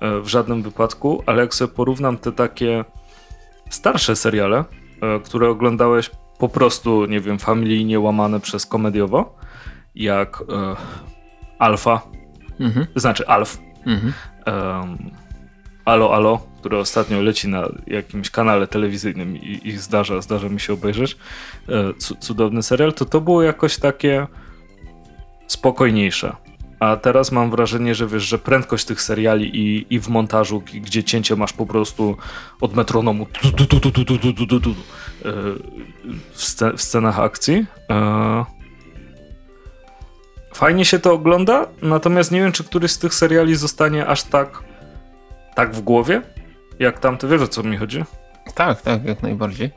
e, w żadnym wypadku, ale jak sobie porównam te takie starsze seriale, które oglądałeś po prostu, nie wiem, familijnie łamane przez komediowo, jak Alfa, mhm. znaczy Alf, mhm. um, Alo Alo, które ostatnio leci na jakimś kanale telewizyjnym i, i zdarza, zdarza mi się obejrzeć, e, cudowny serial, to to było jakoś takie spokojniejsze. A teraz mam wrażenie, że wiesz, że prędkość tych seriali i, i w montażu, gdzie cięcie masz po prostu od metronomu w scenach akcji. E, fajnie się to ogląda, natomiast nie wiem, czy któryś z tych seriali zostanie aż tak tak w głowie? Jak tam, ty wiesz o co mi chodzi? Tak, tak, jak najbardziej.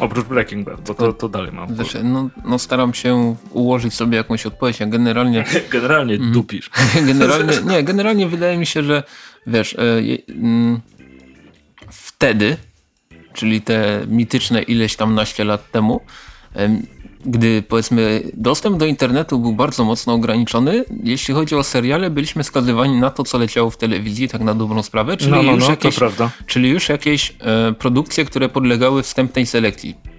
Oprócz Breaking Bad, bo to, to dalej mam. Znaczy, no, no, staram się ułożyć sobie jakąś odpowiedź, a generalnie... generalnie mm, dupisz. generalnie, nie, generalnie wydaje mi się, że wiesz, e, mm, wtedy, czyli te mityczne ileś tam naście lat temu, gdy powiedzmy dostęp do internetu był bardzo mocno ograniczony, jeśli chodzi o seriale, byliśmy skazywani na to, co leciało w telewizji, tak na dobrą sprawę, czyli, no, no, już, no, jakieś, czyli już jakieś e, produkcje, które podlegały wstępnej selekcji.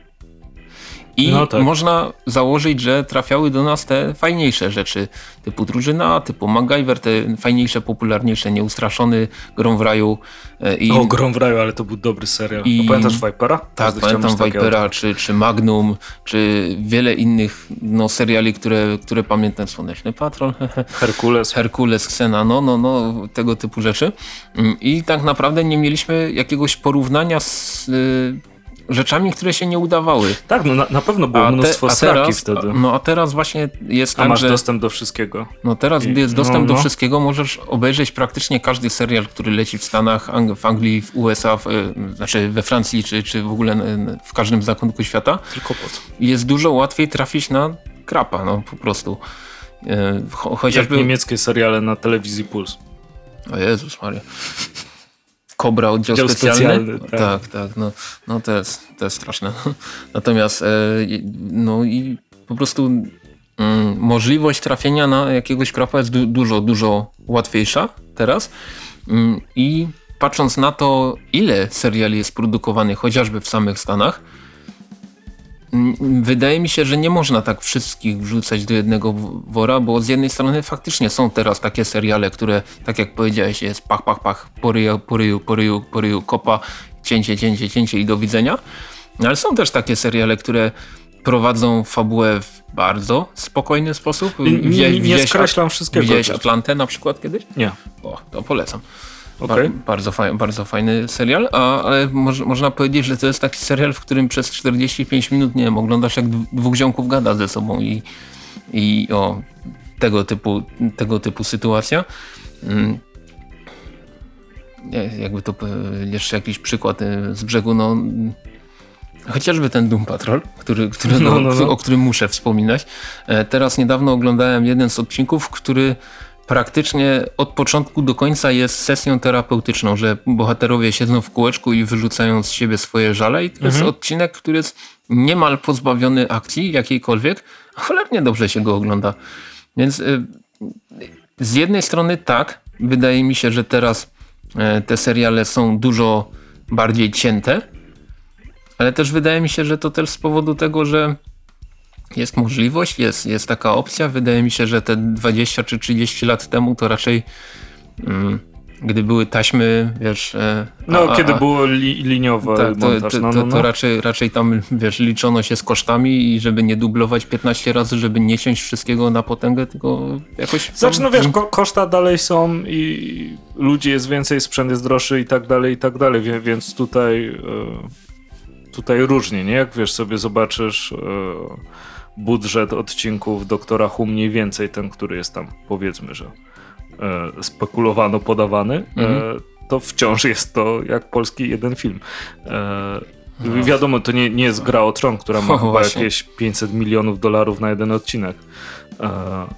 I no tak. można założyć, że trafiały do nas te fajniejsze rzeczy, typu Drużyna, typu MacGyver, te fajniejsze, popularniejsze, Nieustraszony, Grom w Raju. E, I... O, Grom w Raju, ale to był dobry serial. I... No, pamiętasz Vipera? Tak, pamiętam Vipera, czy, czy Magnum, czy wiele innych no, seriali, które, które pamiętam. Słoneczny Patrol. Herkules. Herkules, Xena, no, no, no, tego typu rzeczy. Mm, I tak naprawdę nie mieliśmy jakiegoś porównania z... Y rzeczami, które się nie udawały. Tak, no na, na pewno było a mnóstwo te, teraz, wtedy. No a teraz właśnie jest tak, A masz że, dostęp do wszystkiego. No teraz, I, gdy jest dostęp no, no. do wszystkiego, możesz obejrzeć praktycznie każdy serial, który leci w Stanach, w Anglii, w USA, w, e, znaczy we Francji, czy, czy w ogóle w każdym zakątku świata. Tylko po co? Jest dużo łatwiej trafić na krapa, no po prostu. E, chociażby... Jak niemieckie seriale na telewizji Puls. O Jezus Maria. Kobra oddział Dział specjalny. specjalny tak. tak, tak, no, no to, jest, to jest straszne. Natomiast e, no i po prostu mm, możliwość trafienia na jakiegoś krapa jest du dużo, dużo łatwiejsza teraz mm, i patrząc na to, ile seriali jest produkowanych chociażby w samych Stanach, Wydaje mi się, że nie można tak wszystkich wrzucać do jednego wora, bo z jednej strony faktycznie są teraz takie seriale, które, tak jak powiedziałeś, jest pach, pach, pach, poryju, poryju, poryju, poryju, kopa, cięcie, cięcie, cięcie i do widzenia. Ale są też takie seriale, które prowadzą fabułę w bardzo spokojny sposób. Nie, nie, nie skreślam wszystkiego. Widziałeś Atlantę na przykład kiedyś? Nie. O, to polecam. Okay. bardzo, faj, bardzo fajny serial, a, ale moż, można powiedzieć, że to jest taki serial, w którym przez 45 minut, nie wiem, oglądasz jak dwóch ziomków gada ze sobą i, i o tego typu, tego typu sytuacja. Mm. Jakby to jeszcze jakiś przykład y, z brzegu, no Chociażby ten Doom Patrol, który, który, no, no, no. o którym muszę wspominać. E, teraz niedawno oglądałem jeden z odcinków, który praktycznie od początku do końca jest sesją terapeutyczną, że bohaterowie siedzą w kółeczku i wyrzucają z siebie swoje żale i to mhm. jest odcinek, który jest niemal pozbawiony akcji jakiejkolwiek, cholernie dobrze się go ogląda. Więc y, z jednej strony tak, wydaje mi się, że teraz y, te seriale są dużo bardziej cięte, ale też wydaje mi się, że to też z powodu tego, że jest możliwość, jest, jest taka opcja. Wydaje mi się, że te 20 czy 30 lat temu to raczej mm, gdy były taśmy, wiesz... E, no, a, kiedy a, było li, liniowe ta, to, montaż. No, to, to, no, no. raczej, raczej tam, wiesz, liczono się z kosztami i żeby nie dublować 15 razy, żeby nie ciąć wszystkiego na potęgę, tylko jakoś... Znaczy, no wiesz, ko koszta dalej są i ludzi jest więcej, sprzęt jest droższy i tak dalej, i tak dalej, więc tutaj... E, tutaj różnie, nie? Jak wiesz, sobie zobaczysz e, budżet odcinków Doktora Who mniej więcej ten, który jest tam, powiedzmy, że e, spekulowano podawany, e, mhm. to wciąż jest to jak polski jeden film. No. Wiadomo, to nie, nie jest gra o tron, która ma chyba jakieś 500 milionów dolarów na jeden odcinek.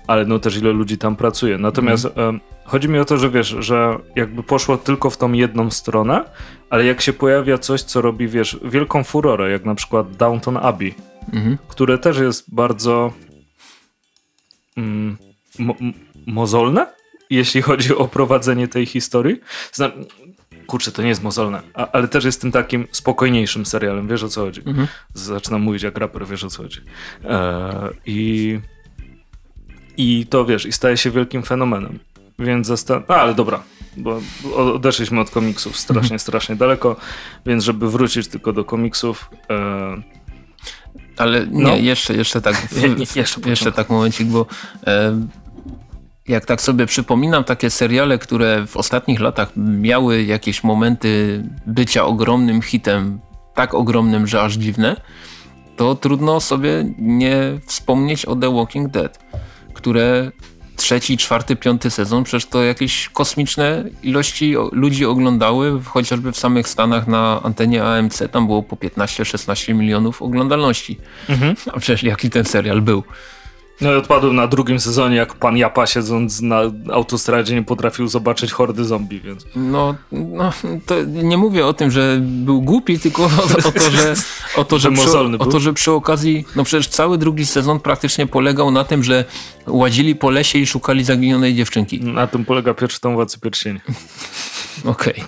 ale no też ile ludzi tam pracuje. Natomiast mhm. chodzi mi o to, że wiesz, że jakby poszło tylko w tą jedną stronę, ale jak się pojawia coś, co robi, wiesz, wielką furorę, jak na przykład Downton Abbey, mhm. które też jest bardzo mm, mo mozolne, jeśli chodzi o prowadzenie tej historii. Zna Kurczę, to nie jest mozolne, a, ale też jest tym takim spokojniejszym serialem, wiesz o co chodzi. Mhm. Zaczynam mówić jak raper, wiesz o co chodzi. E, I i to wiesz, i staje się wielkim fenomenem. Więc zastan... No, ale dobra, bo odeszliśmy od komiksów strasznie, mhm. strasznie daleko, więc żeby wrócić tylko do komiksów... E... Ale nie, no. jeszcze, jeszcze tak, w, nie, nie, jeszcze, jeszcze tak momencik, bo e, jak tak sobie przypominam takie seriale, które w ostatnich latach miały jakieś momenty bycia ogromnym hitem, tak ogromnym, że aż dziwne, to trudno sobie nie wspomnieć o The Walking Dead, które trzeci, czwarty, piąty sezon, przecież to jakieś kosmiczne ilości ludzi oglądały, chociażby w samych Stanach na antenie AMC tam było po 15-16 milionów oglądalności. Mhm. A przecież jaki ten serial był. No i odpadł na drugim sezonie, jak pan Japa siedząc na autostradzie nie potrafił zobaczyć hordy zombie, więc... No, no to nie mówię o tym, że był głupi, tylko o, o to, że, o to, że, przy, o to, że przy okazji, no przecież cały drugi sezon praktycznie polegał na tym, że ładzili po lesie i szukali zaginionej dziewczynki. Na tym polega pierwszy tom Władcy Pierścieni. Okej. Okay.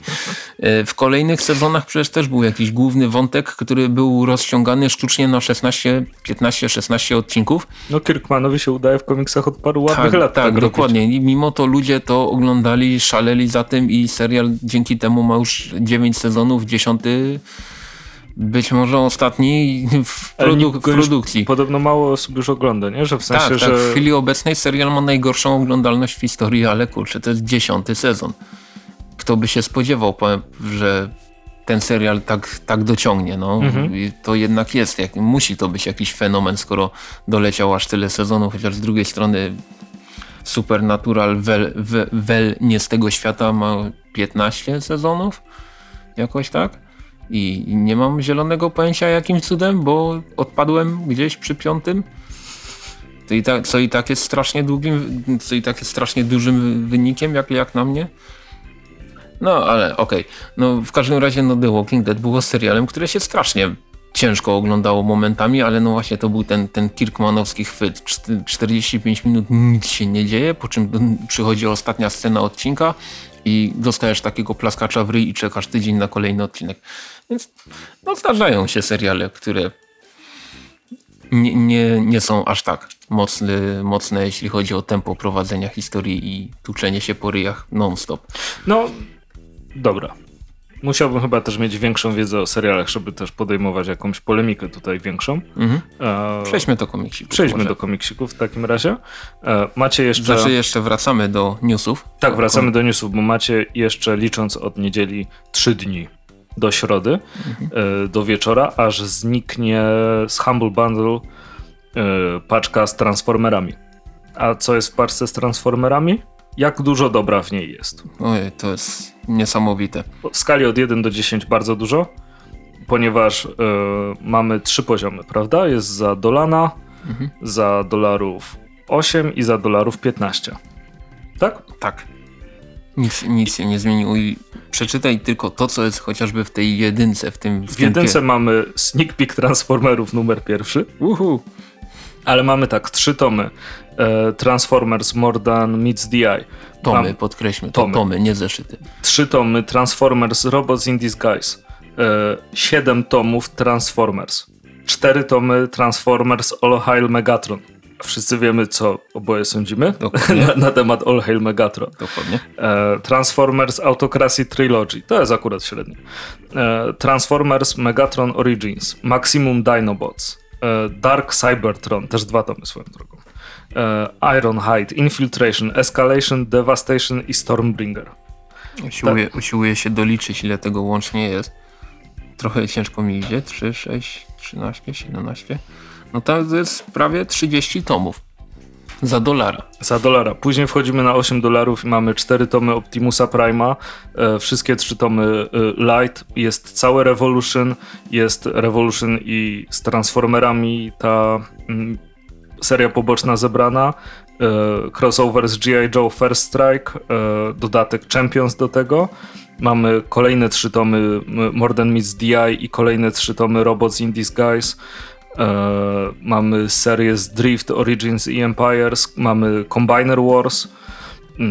E, w kolejnych sezonach przecież też był jakiś główny wątek, który był rozciągany sztucznie na 16, 15, 16 odcinków. No Kirkmanowi się udaje w komiksach od paru ładnych tak, lat. Tak, tak dokładnie. I mimo to ludzie to oglądali, szaleli za tym i serial dzięki temu ma już 9 sezonów, 10 być może ostatni w, produ w produkcji. Podobno mało osób już ogląda, nie? Że w sensie, tak, że... tak. W chwili obecnej serial ma najgorszą oglądalność w historii, ale kurczę, to jest dziesiąty sezon kto by się spodziewał, że ten serial tak, tak dociągnie. No. Mhm. To jednak jest, jak, musi to być jakiś fenomen, skoro doleciał aż tyle sezonów, chociaż z drugiej strony Supernatural wel, wel, wel nie z tego świata ma 15 sezonów, jakoś tak. I, I nie mam zielonego pojęcia jakim cudem, bo odpadłem gdzieś przy piątym. To i tak, co i tak jest strasznie długim, co i tak jest strasznie dużym wynikiem, jak, jak na mnie. No ale okej. Okay. No w każdym razie no The Walking Dead było serialem, które się strasznie ciężko oglądało momentami, ale no właśnie to był ten, ten Kirkmanowski chwyt. 45 minut nic się nie dzieje, po czym przychodzi ostatnia scena odcinka i dostajesz takiego plaskacza w ryj i czekasz tydzień na kolejny odcinek. Więc no zdarzają się seriale, które nie, nie, nie są aż tak mocne, mocne, jeśli chodzi o tempo prowadzenia historii i tuczenie się po ryjach non-stop. No, dobra. Musiałbym chyba też mieć większą wiedzę o serialach, żeby też podejmować jakąś polemikę tutaj większą. Mhm. E, Przejdźmy do komiksików. Przejdźmy może. do komiksików w takim razie. E, macie jeszcze... Znaczy jeszcze wracamy do newsów. Tak, wracamy do newsów, bo macie jeszcze licząc od niedzieli trzy dni do środy, mhm. e, do wieczora, aż zniknie z Humble Bundle paczka z Transformerami. A co jest w paczce z Transformerami? Jak dużo dobra w niej jest. Ojej, to jest niesamowite. W skali od 1 do 10 bardzo dużo, ponieważ y, mamy trzy poziomy, prawda? Jest za dolana, mhm. za dolarów 8 i za dolarów 15. Tak? Tak. Nic, nic się nie zmieniło i przeczytaj tylko to, co jest chociażby w tej jedynce. W, tym, w, w jedynce mamy sneak peek Transformerów numer pierwszy. Uhu. Ale mamy tak, trzy tomy. E, Transformers More Than Meets the Eye. Tomy, podkreślmy, to tomy. tomy, nie zeszyty. Trzy tomy Transformers Robots in Disguise. E, siedem tomów Transformers. Cztery tomy Transformers All Hail Megatron. Wszyscy wiemy, co oboje sądzimy na, na, temat All Hail Megatron. Dokładnie. E, Transformers Autocracy Trilogy. To jest akurat średnie. Transformers Megatron Origins. Maximum Dinobots. Dark Cybertron. Też dwa tomy swoją drogą. E, Ironhide, Infiltration, Escalation, Devastation i Stormbringer. Usiłuję, tak. usiłuję się doliczyć, ile tego łącznie jest. Trochę ciężko mi idzie. 3, 6, 13, 17. No to jest prawie 30 tomów. Za dolara. Za dolara. Później wchodzimy na 8 dolarów i mamy 4 tomy Optimusa Prima. E, wszystkie 3 tomy e, Light. Jest całe Revolution. Jest Revolution i z Transformerami ta mm, seria poboczna zebrana, e, crossover z G.I. Joe First Strike, e, dodatek Champions do tego. Mamy kolejne trzy tomy Modern Meets DI i kolejne trzy tomy Robots in Disguise. E, mamy serię z Drift, Origins i Empires. Mamy Combiner Wars.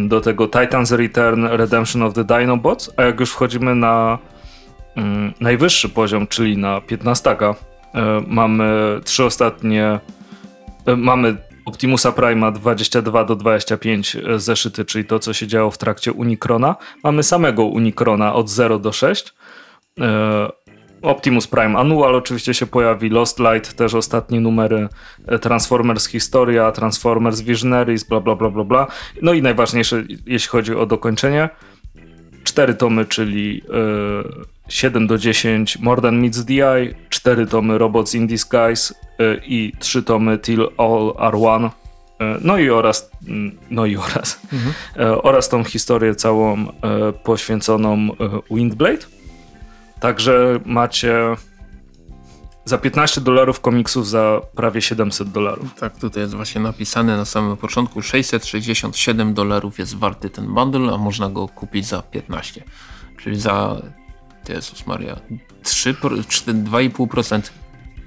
Do tego Titans Return, Redemption of the Dinobots. A jak już wchodzimy na najwyższy poziom, czyli na 15, mamy trzy ostatnie mamy Optimusa Prima 22 do 25 e, zeszyty, czyli to, co się działo w trakcie Unicrona. Mamy samego Unicrona od 0 do 6. E, Optimus Prime Annual oczywiście się pojawi, Lost Light też ostatnie numery, Transformers Historia, Transformers Visionaries, bla bla bla bla bla. No i najważniejsze, jeśli chodzi o dokończenie, cztery tomy, czyli 7 do 10 More Than Meets the Eye, 4 tomy Robots in Disguise y, i 3 tomy Till All Are One. Y, no i oraz, mm, no i oraz, mhm. Y, oraz tą historię całą poświęconą Windblade. Także macie za 15 dolarów komiksów za prawie 700 dolarów. Tak, tutaj jest właśnie napisane na samym początku 667 dolarów jest warty ten bundle, a można go kupić za 15. Czyli za Jezus Maria, 2,5%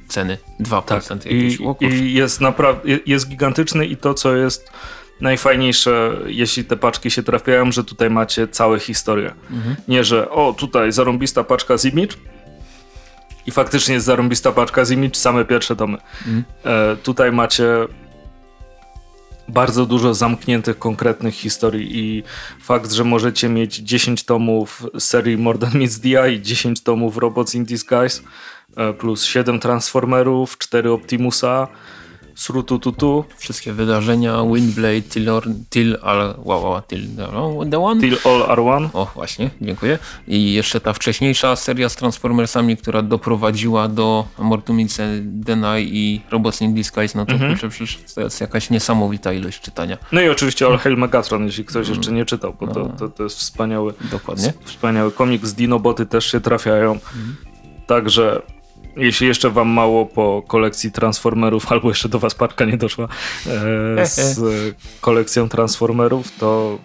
ceny, 2% tak. jakieś. I, I jest naprawdę, jest gigantyczny i to, co jest najfajniejsze, jeśli te paczki się trafiają, że tutaj macie całe historię. Mhm. Nie, że o, tutaj zarąbista paczka z Image i faktycznie jest zarąbista paczka z Image, same pierwsze domy. Mhm. E, tutaj macie bardzo dużo zamkniętych, konkretnych historii i fakt, że możecie mieć 10 tomów serii Morden Meets the i 10 tomów Robots in Disguise e, plus 7 Transformerów, 4 Optimusa, Srutututu. Wszystkie wydarzenia, Windblade, Till, or, till, all, wow, wow, till no, the one. Till All Are One. O, właśnie, dziękuję. I jeszcze ta wcześniejsza seria z Transformersami, która doprowadziła do Mortumice Deny i Robots in Disguise, no to mhm. przecież to jest jakaś niesamowita ilość czytania. No i oczywiście All Hail Megatron, jeśli ktoś jeszcze mhm. nie czytał, bo no. to, to, to jest wspaniały, Dokładnie. wspaniały komik. Dinoboty też się trafiają. Mhm. Także jeśli jeszcze wam mało po kolekcji Transformerów, albo jeszcze do was paczka nie doszła e, z kolekcją Transformerów, to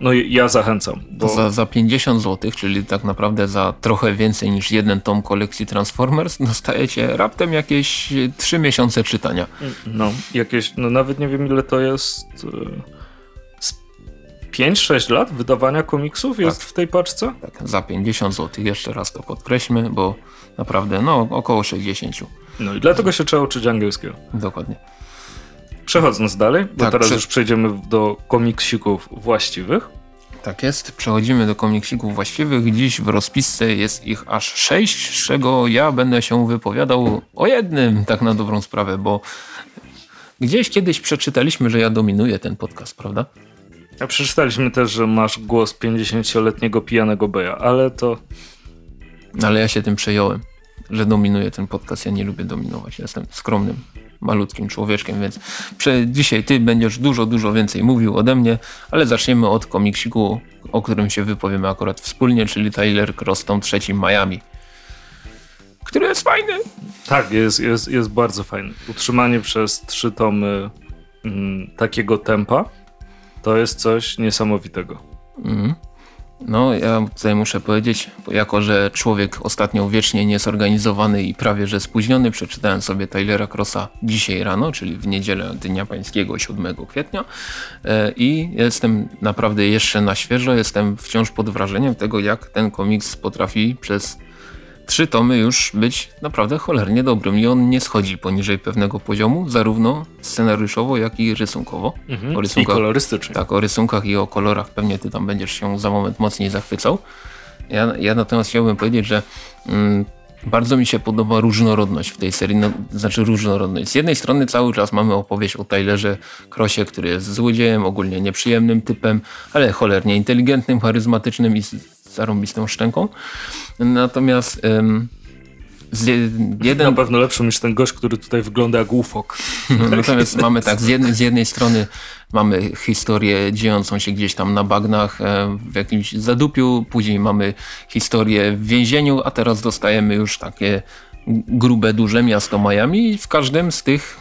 no ja zachęcam. Bo... Za, za 50 zł, czyli tak naprawdę za trochę więcej niż jeden tom kolekcji Transformers, dostajecie raptem jakieś 3 miesiące czytania. No, jakieś, no nawet nie wiem ile to jest. 5-6 lat wydawania komiksów jest Tak. w tej paczce? Tak, za 50 zł. Jeszcze raz to podkreślmy, bo naprawdę, no około 60. No i dlatego się trzeba uczyć angielskiego. Dokładnie. Przechodząc dalej, bo Tak, teraz prze- już przejdziemy do komiksików właściwych. Tak jest. Przechodzimy do komiksików właściwych. Dziś w rozpisce jest ich aż sześć, z czego ja będę się wypowiadał o jednym, tak na dobrą sprawę, bo gdzieś kiedyś przeczytaliśmy, że ja dominuję ten podcast, prawda? A przeczytaliśmy też, że masz głos 50-letniego pijanego beja, ale to Ale ja się tym przejąłem, że dominuję ten podcast. Ja nie lubię dominować. Jestem skromnym, malutkim człowieczkiem, więc dzisiaj ty będziesz dużo, dużo więcej mówił ode mnie, ale zaczniemy od komiksiku, o którym się wypowiemy akurat wspólnie, czyli Tyler Cross Tom trzecim Miami. Który jest fajny. tak, jest, jest, jest bardzo fajny. Utrzymanie przez trzy tomy mm, takiego tempa to jest coś niesamowitego. Mhm. No, ja tutaj muszę powiedzieć, jako że człowiek ostatnio wiecznie niezorganizowany i prawie że spóźniony, przeczytałem sobie Tylera Crossa dzisiaj rano, czyli w niedzielę Dnia Pańskiego 7 kwietnia e, i jestem naprawdę jeszcze na świeżo, jestem wciąż pod wrażeniem tego, jak ten komiks potrafi przez trzy tomy już być naprawdę cholernie dobrym i on nie schodzi poniżej pewnego poziomu, zarówno scenariuszowo, jak i rysunkowo. Mhm. O I rysunkach- kolorystycznie. tak, o rysunkach i o kolorach pewnie ty tam będziesz się za moment mocniej zachwycał. Ja, ja natomiast chciałbym powiedzieć, że mm, bardzo mi się podoba różnorodność w tej serii, no, znaczy różnorodność. Z jednej strony cały czas mamy opowieść o Tylerze Crossie, który jest złodziejem, ogólnie nieprzyjemnym typem, ale cholernie inteligentnym, charyzmatycznym i z zarąbistą szczęką. Natomiast ym, z je- jeden... Na pewno lepszy niż ten gość, który tutaj wygląda jak ufok. No, natomiast mamy tak, z jednej, z jednej strony mamy historię dziejącą się gdzieś tam na bagnach e, w jakimś zadupiu, później mamy historię w więzieniu, a teraz dostajemy już takie grube, duże miasto Miami i w każdym z tych,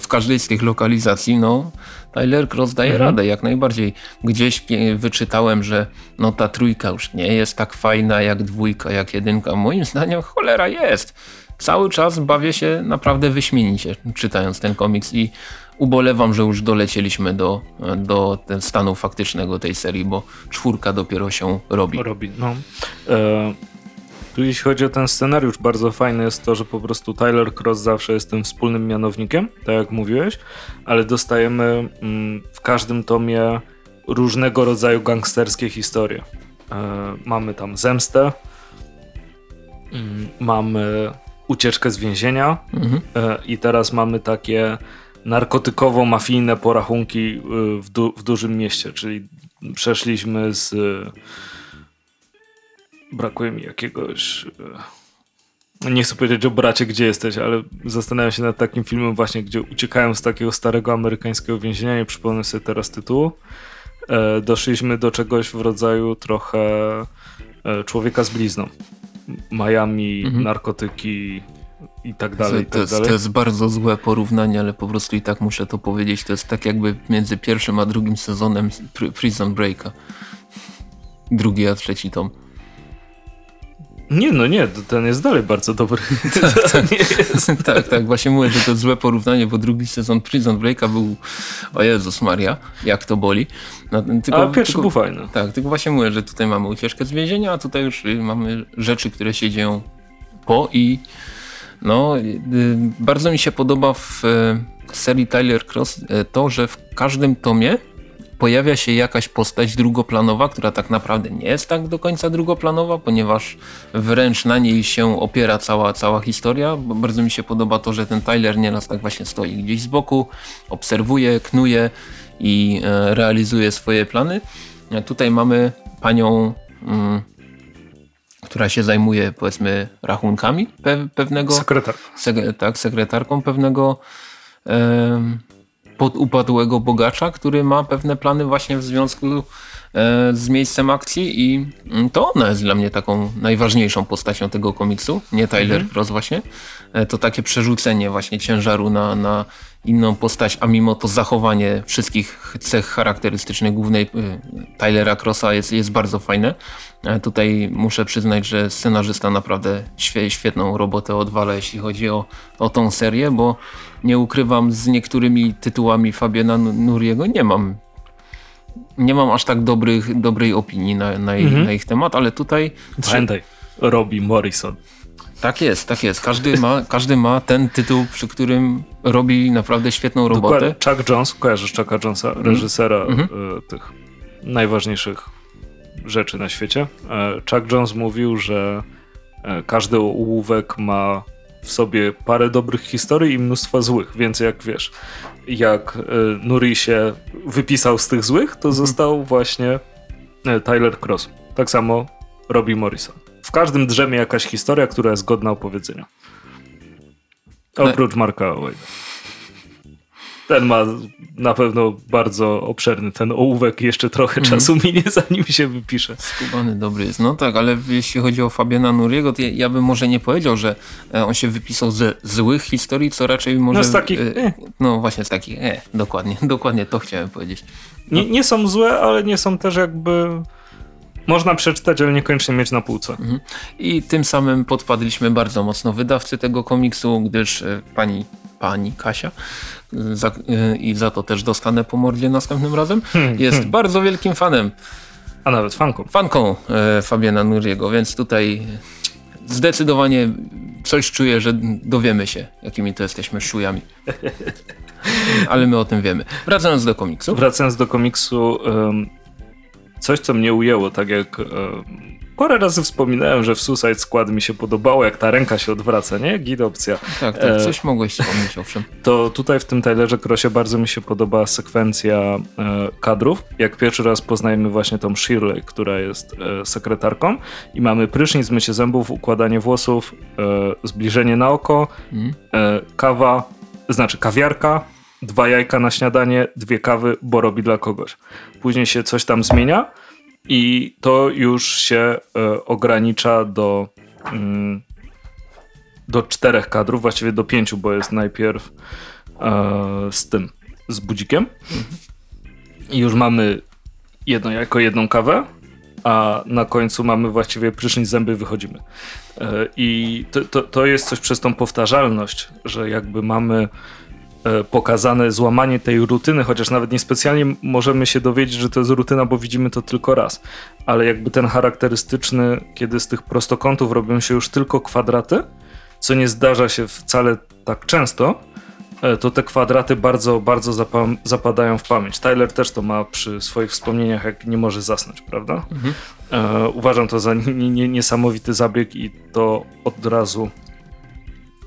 w każdej z tych lokalizacji, no Tyler Cross daje radę, jak najbardziej. Gdzieś wyczytałem, że no ta trójka już nie jest tak fajna jak dwójka, jak jedynka. Moim zdaniem cholera jest. Cały czas bawię się naprawdę wyśmienicie czytając ten komiks i ubolewam, że już dolecieliśmy do, do stanu faktycznego tej serii, bo czwórka dopiero się robi. robi. No. E, tu jeśli chodzi o ten scenariusz, bardzo fajne jest to, że po prostu Tyler Cross zawsze jest tym wspólnym mianownikiem, tak jak mówiłeś, ale dostajemy mm, w każdym tomie różnego rodzaju gangsterskie historie. E, mamy tam zemstę, mm, mamy ucieczkę z więzienia Mhm. e, i teraz mamy takie narkotykowo-mafijne porachunki y, w, du w dużym mieście, czyli przeszliśmy z... y, Brakuje mi jakiegoś... y, Nie chcę powiedzieć o bracie, gdzie jesteś, ale zastanawiam się nad takim filmem właśnie, gdzie uciekają z takiego starego amerykańskiego więzienia, nie przypomnę sobie teraz tytułu. E, doszliśmy do czegoś w rodzaju trochę e, człowieka z blizną. Miami, Mhm. narkotyki i tak dalej, i to, tak jest, dalej. to jest bardzo złe porównanie, ale po prostu i tak muszę to powiedzieć. To jest tak jakby między pierwszym a drugim sezonem Pr- Prison Breaka. Drugi a trzeci tom. Nie, no nie, ten jest dalej bardzo dobry. nie jest. tak, tak, właśnie mówię, że to jest złe porównanie, bo drugi sezon Prison Breaka był, o Jezus Maria, jak to boli. No, tylko, A pierwszy tylko, był fajny. Tak, tylko właśnie mówię, że tutaj mamy ucieczkę z więzienia, a tutaj już y, mamy rzeczy, które się dzieją po i no, y, bardzo mi się podoba w y, serii Tyler Cross y, to, że w każdym tomie pojawia się jakaś postać drugoplanowa, która tak naprawdę nie jest tak do końca drugoplanowa, ponieważ wręcz na niej się opiera cała, cała historia. Bardzo mi się podoba to, że ten Tyler nieraz tak właśnie stoi gdzieś z boku, obserwuje, knuje i realizuje swoje plany. Tutaj mamy panią, mm, która się zajmuje powiedzmy rachunkami pe pewnego Sekretar. sek- tak, sekretarką pewnego em, podupadłego bogacza, który ma pewne plany właśnie w związku e, z miejscem akcji i mm, to ona jest dla mnie taką najważniejszą postacią tego komiksu, nie Tyler Cross właśnie. E, To takie przerzucenie właśnie ciężaru na, na inną postać, a mimo to zachowanie wszystkich cech charakterystycznych głównej y, Tylera Crossa jest, jest bardzo fajne. E, Tutaj muszę przyznać, że scenarzysta naprawdę świe- świetną robotę odwala, jeśli chodzi o, o tą serię, bo nie ukrywam, z niektórymi tytułami Fabiana Nu- Nuriego nie mam nie mam aż tak dobrych, dobrej opinii na, na, mhm. na ich temat, ale tutaj... Pamiętaj, Robbie Morrison. Tak jest, tak jest. Każdy ma, każdy ma ten tytuł, przy którym robi naprawdę świetną robotę. Dokładnie. Chuck Jones, kojarzysz Chucka Jonesa, mhm. reżysera mm -hmm. tych najważniejszych rzeczy na świecie. E, Chuck Jones mówił, że e, każdy ołówek ma w sobie parę dobrych historii i mnóstwo złych, więc jak wiesz, jak Nuri się wypisał z tych złych, to mhm. został właśnie Tyler Cross. Tak samo robi Morrison. W każdym drzemie jakaś historia, która jest godna opowiedzenia. Oprócz Marka Wade'a. Ten ma na pewno bardzo obszerny ten ołówek. Jeszcze trochę mm. czasu minie, zanim się wypisze. Skubany dobry jest. No tak, ale jeśli chodzi o Fabiana Nuriego, to ja, ja bym może nie powiedział, że e, on się wypisał ze złych historii, co raczej może... No z takich... E, no właśnie z takich... E, dokładnie, dokładnie to chciałem powiedzieć. No. Nie, nie są złe, ale nie są też jakby można przeczytać, ale niekoniecznie mieć na półce. Mhm. I tym samym podpadliśmy bardzo mocno wydawcy tego komiksu, gdyż e, pani, pani Kasia za, e, i za to też dostanę po mordzie następnym razem, hmm, jest hmm. bardzo wielkim fanem. A nawet fanką. Fanką e, Fabiana Nuriego, więc tutaj zdecydowanie coś czuję, że dowiemy się, jakimi to jesteśmy szujami. Ale my o tym wiemy. Wracając do komiksu. Wracając do komiksu, coś, co mnie ujęło, tak jak e, parę razy wspominałem, że w Suicide Squad mi się podobało, jak ta ręka się odwraca, nie? Git opcja. Tak, tak, e, coś mogłeś wspomnieć, owszem. To tutaj w tym Tylerze Crossie bardzo mi się podoba sekwencja e, kadrów, jak pierwszy raz poznajemy właśnie tą Shirley, która jest e, sekretarką i mamy prysznic, mycie zębów, układanie włosów, e, zbliżenie na oko, mm. kawa, znaczy kawiarka, dwa jajka na śniadanie, dwie kawy, bo robi dla kogoś. Później się coś tam zmienia i to już się e, ogranicza do, mm, do czterech kadrów, właściwie do pięciu, bo jest najpierw e, z tym, z budzikiem. I już mamy jedno jajko, jedną kawę, a na końcu mamy właściwie prysznic zęby wychodzimy. E, I to, to, to jest coś przez tą powtarzalność, że jakby mamy pokazane złamanie tej rutyny, chociaż nawet niespecjalnie możemy się dowiedzieć, że to jest rutyna, bo widzimy to tylko raz. Ale jakby ten charakterystyczny, kiedy z tych prostokątów robią się już tylko kwadraty, co nie zdarza się wcale tak często, e, to te kwadraty bardzo, bardzo zapa zapadają w pamięć. Tyler też to ma przy swoich wspomnieniach, jak nie może zasnąć, prawda? Mhm. E, uważam to za niesamowity zabieg i to od razu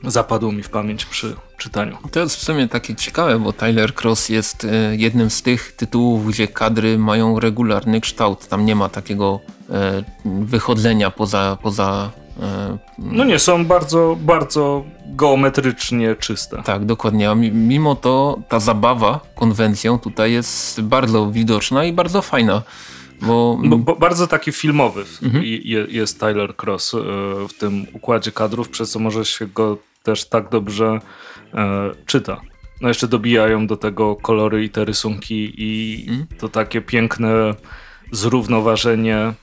zapadło mi w pamięć przy czytaniu. To jest w sumie takie ciekawe, bo Tyler Cross jest e, jednym z tych tytułów, gdzie kadry mają regularny kształt. Tam nie ma takiego e, wychodzenia poza, poza e, no nie, są bardzo, bardzo geometrycznie czyste. Tak, dokładnie. A mimo to ta zabawa konwencją tutaj jest bardzo widoczna i bardzo fajna. Bo... bo, bo bardzo taki filmowy mhm. jest Tyler Cross w tym układzie kadrów, przez co może się go też tak dobrze e, czyta. No jeszcze dobijają do tego kolory i te rysunki i mm. to takie piękne zrównoważenie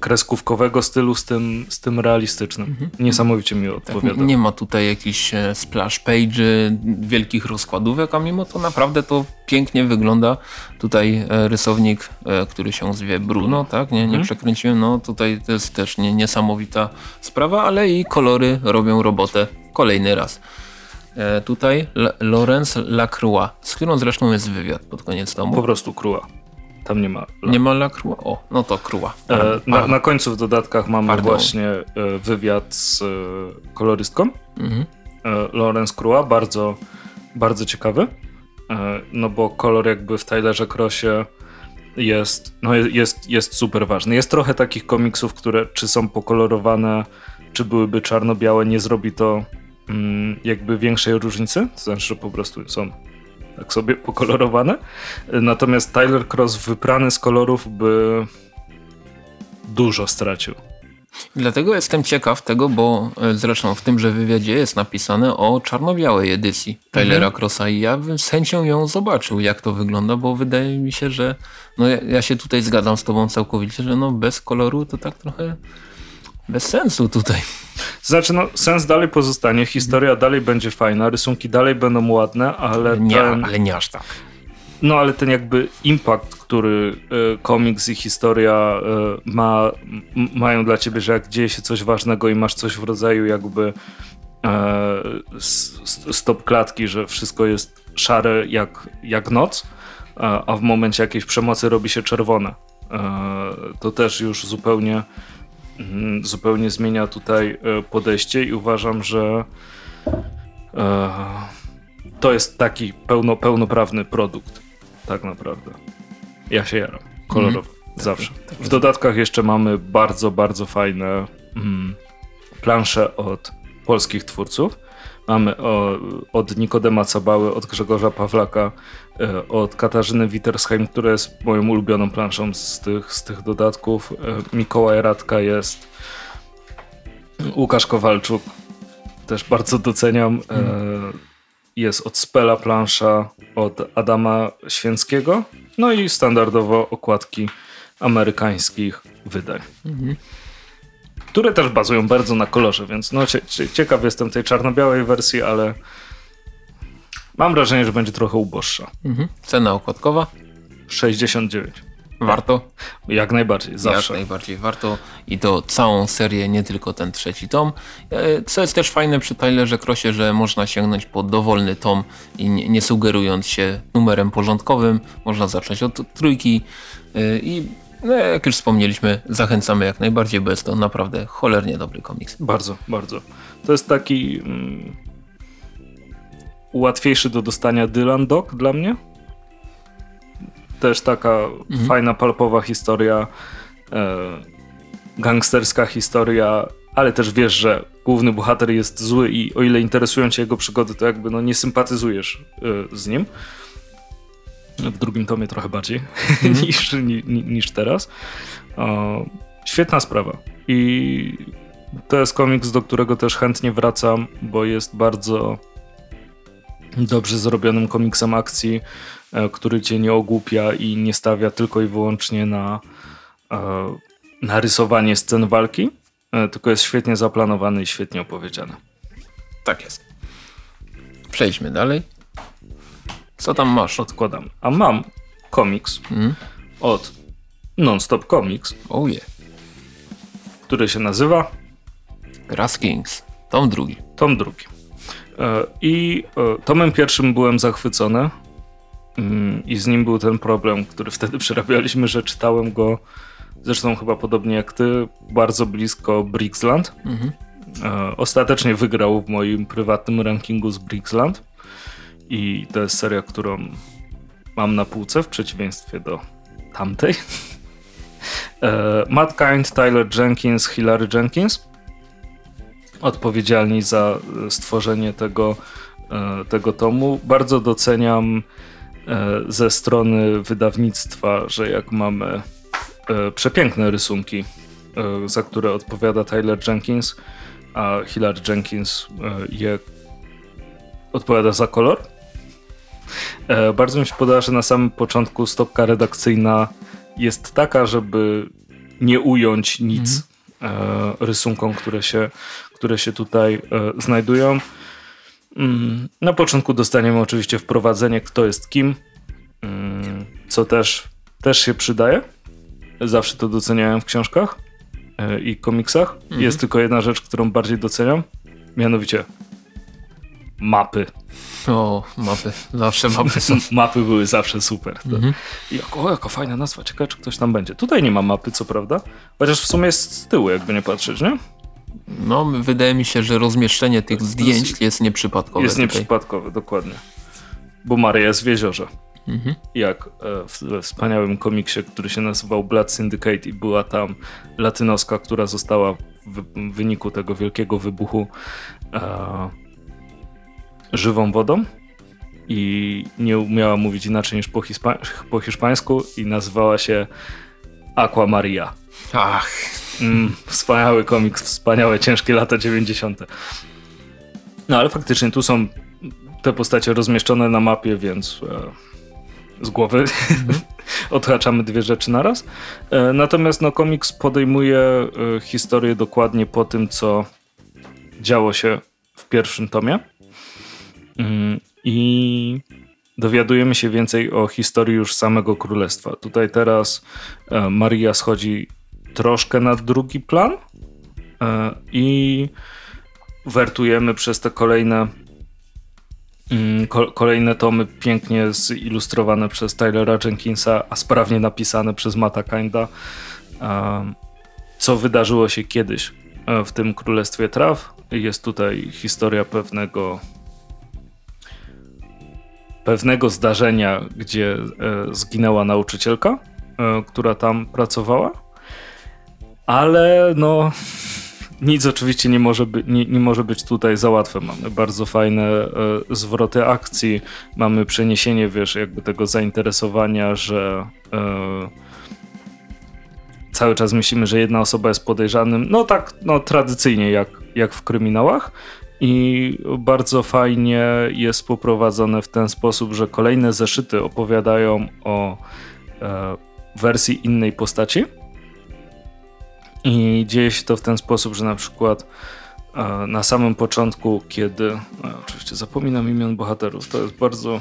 kreskówkowego stylu z tym, z tym realistycznym. Mm -hmm. Niesamowicie mi odpowiada. Tak, nie ma tutaj jakichś e, splash page, wielkich rozkładówek, a mimo to naprawdę to pięknie wygląda. Tutaj e, rysownik, e, który się zwie Bruno, tak? Nie, nie mm. przekręciłem. No tutaj to jest też nie, niesamowita sprawa, ale i kolory robią robotę kolejny raz. Tutaj L Laurence Lacroix, z którą zresztą jest wywiad pod koniec tomu. Po prostu Crua. Tam nie ma. La. Nie ma Lacroix? O, no to Crua. E, na, na, końcu w dodatkach mamy Pardon. właśnie e, wywiad z e, kolorystką. Mhm. E, Laurence Crua, bardzo, bardzo ciekawy. No bo kolor jakby w Tylerze Crossie jest, no jest, jest super ważny. Jest trochę takich komiksów, które czy są pokolorowane, czy byłyby czarno-białe, nie zrobi to Mm, jakby większej różnicy, to znaczy, że po prostu są tak sobie pokolorowane. Natomiast Tyler Cross wyprany z kolorów by dużo stracił. Dlatego jestem ciekaw tego, bo e, zresztą w tymże wywiadzie jest napisane o czarno-białej edycji Tylera mhm. Crossa i ja bym z chęcią ją zobaczył, jak to wygląda, bo wydaje mi się, że no ja, ja się tutaj zgadzam z tobą całkowicie, że no bez koloru to tak trochę bez sensu tutaj. Znaczy, no, sens dalej pozostanie, historia dalej będzie fajna, rysunki dalej będą ładne, ale. Nie, ten... ale nie aż tak. no ale ten jakby impact, który y, komiks i historia y, ma, mają dla ciebie, że jak dzieje się coś ważnego i masz coś w rodzaju jakby e, stop klatki, że wszystko jest szare jak, jak noc, a w momencie jakiejś przemocy robi się czerwone. E, to też już zupełnie, zupełnie zmienia tutaj e, podejście i uważam, że to jest taki pełno, pełnoprawny produkt, tak naprawdę. Ja się jaram, kolorowo, mm. zawsze. W dodatkach jeszcze mamy bardzo, bardzo fajne mm, plansze od polskich twórców. Mamy o, od Nikodema Cabały, od Grzegorza Pawlaka, e, od Katarzyny Wittersheim, która jest moją ulubioną planszą z tych, z tych dodatków. E, Mikołaj Radka jest. Łukasz Kowalczuk też bardzo doceniam. E, jest od Spela plansza, od Adama Święckiego, no i standardowo okładki amerykańskich wydań. Mhm które też bazują bardzo na kolorze, więc no, ciekaw jestem tej czarno-białej wersji, ale mam wrażenie, że będzie trochę uboższa. Mhm. Cena okładkowa? 69. Warto? Jak najbardziej, zawsze. Jak najbardziej warto i to całą serię, nie tylko ten trzeci tom. E, co jest też fajne przy Tylerze Crossie, że można sięgnąć po dowolny tom i nie, nie sugerując się numerem porządkowym, można zacząć od trójki e, i no, jak już wspomnieliśmy, zachęcamy jak najbardziej, bo jest to naprawdę cholernie dobry komiks. Bardzo, bardzo. To jest taki mm, łatwiejszy do dostania Dylan Dog dla mnie. Też taka mhm. fajna, palpowa historia, e, gangsterska historia, ale też wiesz, że główny bohater jest zły i o ile interesują cię jego przygody, to jakby no, nie sympatyzujesz e, z nim w drugim tomie trochę bardziej mm. niż, ni, niż teraz. O, świetna sprawa. I to jest komiks, do którego też chętnie wracam, bo jest bardzo dobrze zrobionym komiksem akcji, e, który cię nie ogłupia i nie stawia tylko i wyłącznie na, e, na rysowanie scen walki, e, tylko jest świetnie zaplanowany i świetnie opowiedziany. Tak jest. Przejdźmy dalej. Co tam masz? Odkładam. A mam komiks mm? od Nonstop Comics. Oh yeah. Który się nazywa Grass Kings. Tom drugi. Tom drugi. E, I e, tomem pierwszym byłem zachwycony. Mm, I z nim był ten problem, który wtedy przerabialiśmy, że czytałem go, zresztą chyba podobnie jak ty, bardzo blisko Brixland. Mm -hmm. Ostatecznie wygrał w moim prywatnym rankingu z Brixland. I to jest seria, którą mam na półce w przeciwieństwie do tamtej. E, Matt Kind, Tyler Jenkins, Hilary Jenkins odpowiedzialni za e, stworzenie tego, e, tego tomu. Bardzo doceniam ze strony wydawnictwa, że jak mamy przepiękne rysunki, za które odpowiada Tyler Jenkins, a Hilary Jenkins je odpowiada za kolor, E, bardzo mi się podoba, że na samym początku stopka redakcyjna jest taka, żeby nie ująć nic mhm. rysunkom, które się, które się tutaj e, znajdują. Mm, na początku dostaniemy oczywiście wprowadzenie, kto jest kim, mm, co też, też się przydaje. Zawsze to doceniałem w książkach i komiksach. Mhm. Jest tylko jedna rzecz, którą bardziej doceniam, mianowicie mapy. O, mapy. Zawsze mapy są. mapy były zawsze super. Mhm. I jako, o, jaka fajna nazwa, ciekawe czy ktoś tam będzie. Tutaj nie ma mapy, co prawda, chociaż w sumie jest z tyłu, jakby nie patrzeć, nie? No, wydaje mi się, że rozmieszczenie tych zdjęć jest nieprzypadkowe. Jest tutaj. nieprzypadkowe, dokładnie. Bo Maria jest w jeziorze. Mhm. Jak e, we wspaniałym komiksie, który się nazywał Blood Syndicate i była tam latynoska, która została w wyniku tego wielkiego wybuchu e, żywą wodą i nie umiała mówić inaczej niż po, hiszpa po hiszpańsku i nazywała się Aqua Maria. Ach. Mm, wspaniały komiks, wspaniałe, ciężkie lata 90. No ale faktycznie tu są te postacie rozmieszczone na mapie, więc e, z głowy odhaczamy dwie rzeczy naraz. E, natomiast no, komiks podejmuje e, historię dokładnie po tym, co działo się w pierwszym tomie. Mm, I dowiadujemy się więcej o historii już samego królestwa. Tutaj teraz e, Maria schodzi troszkę na drugi plan e, i wertujemy przez te kolejne mm, kolejne tomy pięknie zilustrowane przez Tylera Jenkinsa, a sprawnie napisane przez Mata Kinda, co wydarzyło się kiedyś e, w tym Królestwie Traw. Jest tutaj historia pewnego pewnego zdarzenia, gdzie e, zginęła nauczycielka, e, która tam pracowała, ale no nic oczywiście nie może, by, nie, nie może być tutaj za łatwe. Mamy bardzo fajne e, zwroty akcji, mamy przeniesienie, wiesz, jakby tego zainteresowania, że e, cały czas myślimy, że jedna osoba jest podejrzanym. No tak, no tradycyjnie jak, jak w kryminałach. I bardzo fajnie jest poprowadzone w ten sposób, że kolejne zeszyty opowiadają o e, wersji innej postaci i dzieje się to w ten sposób, że na przykład e, na samym początku, kiedy. E, oczywiście zapominam imion bohaterów, to jest bardzo.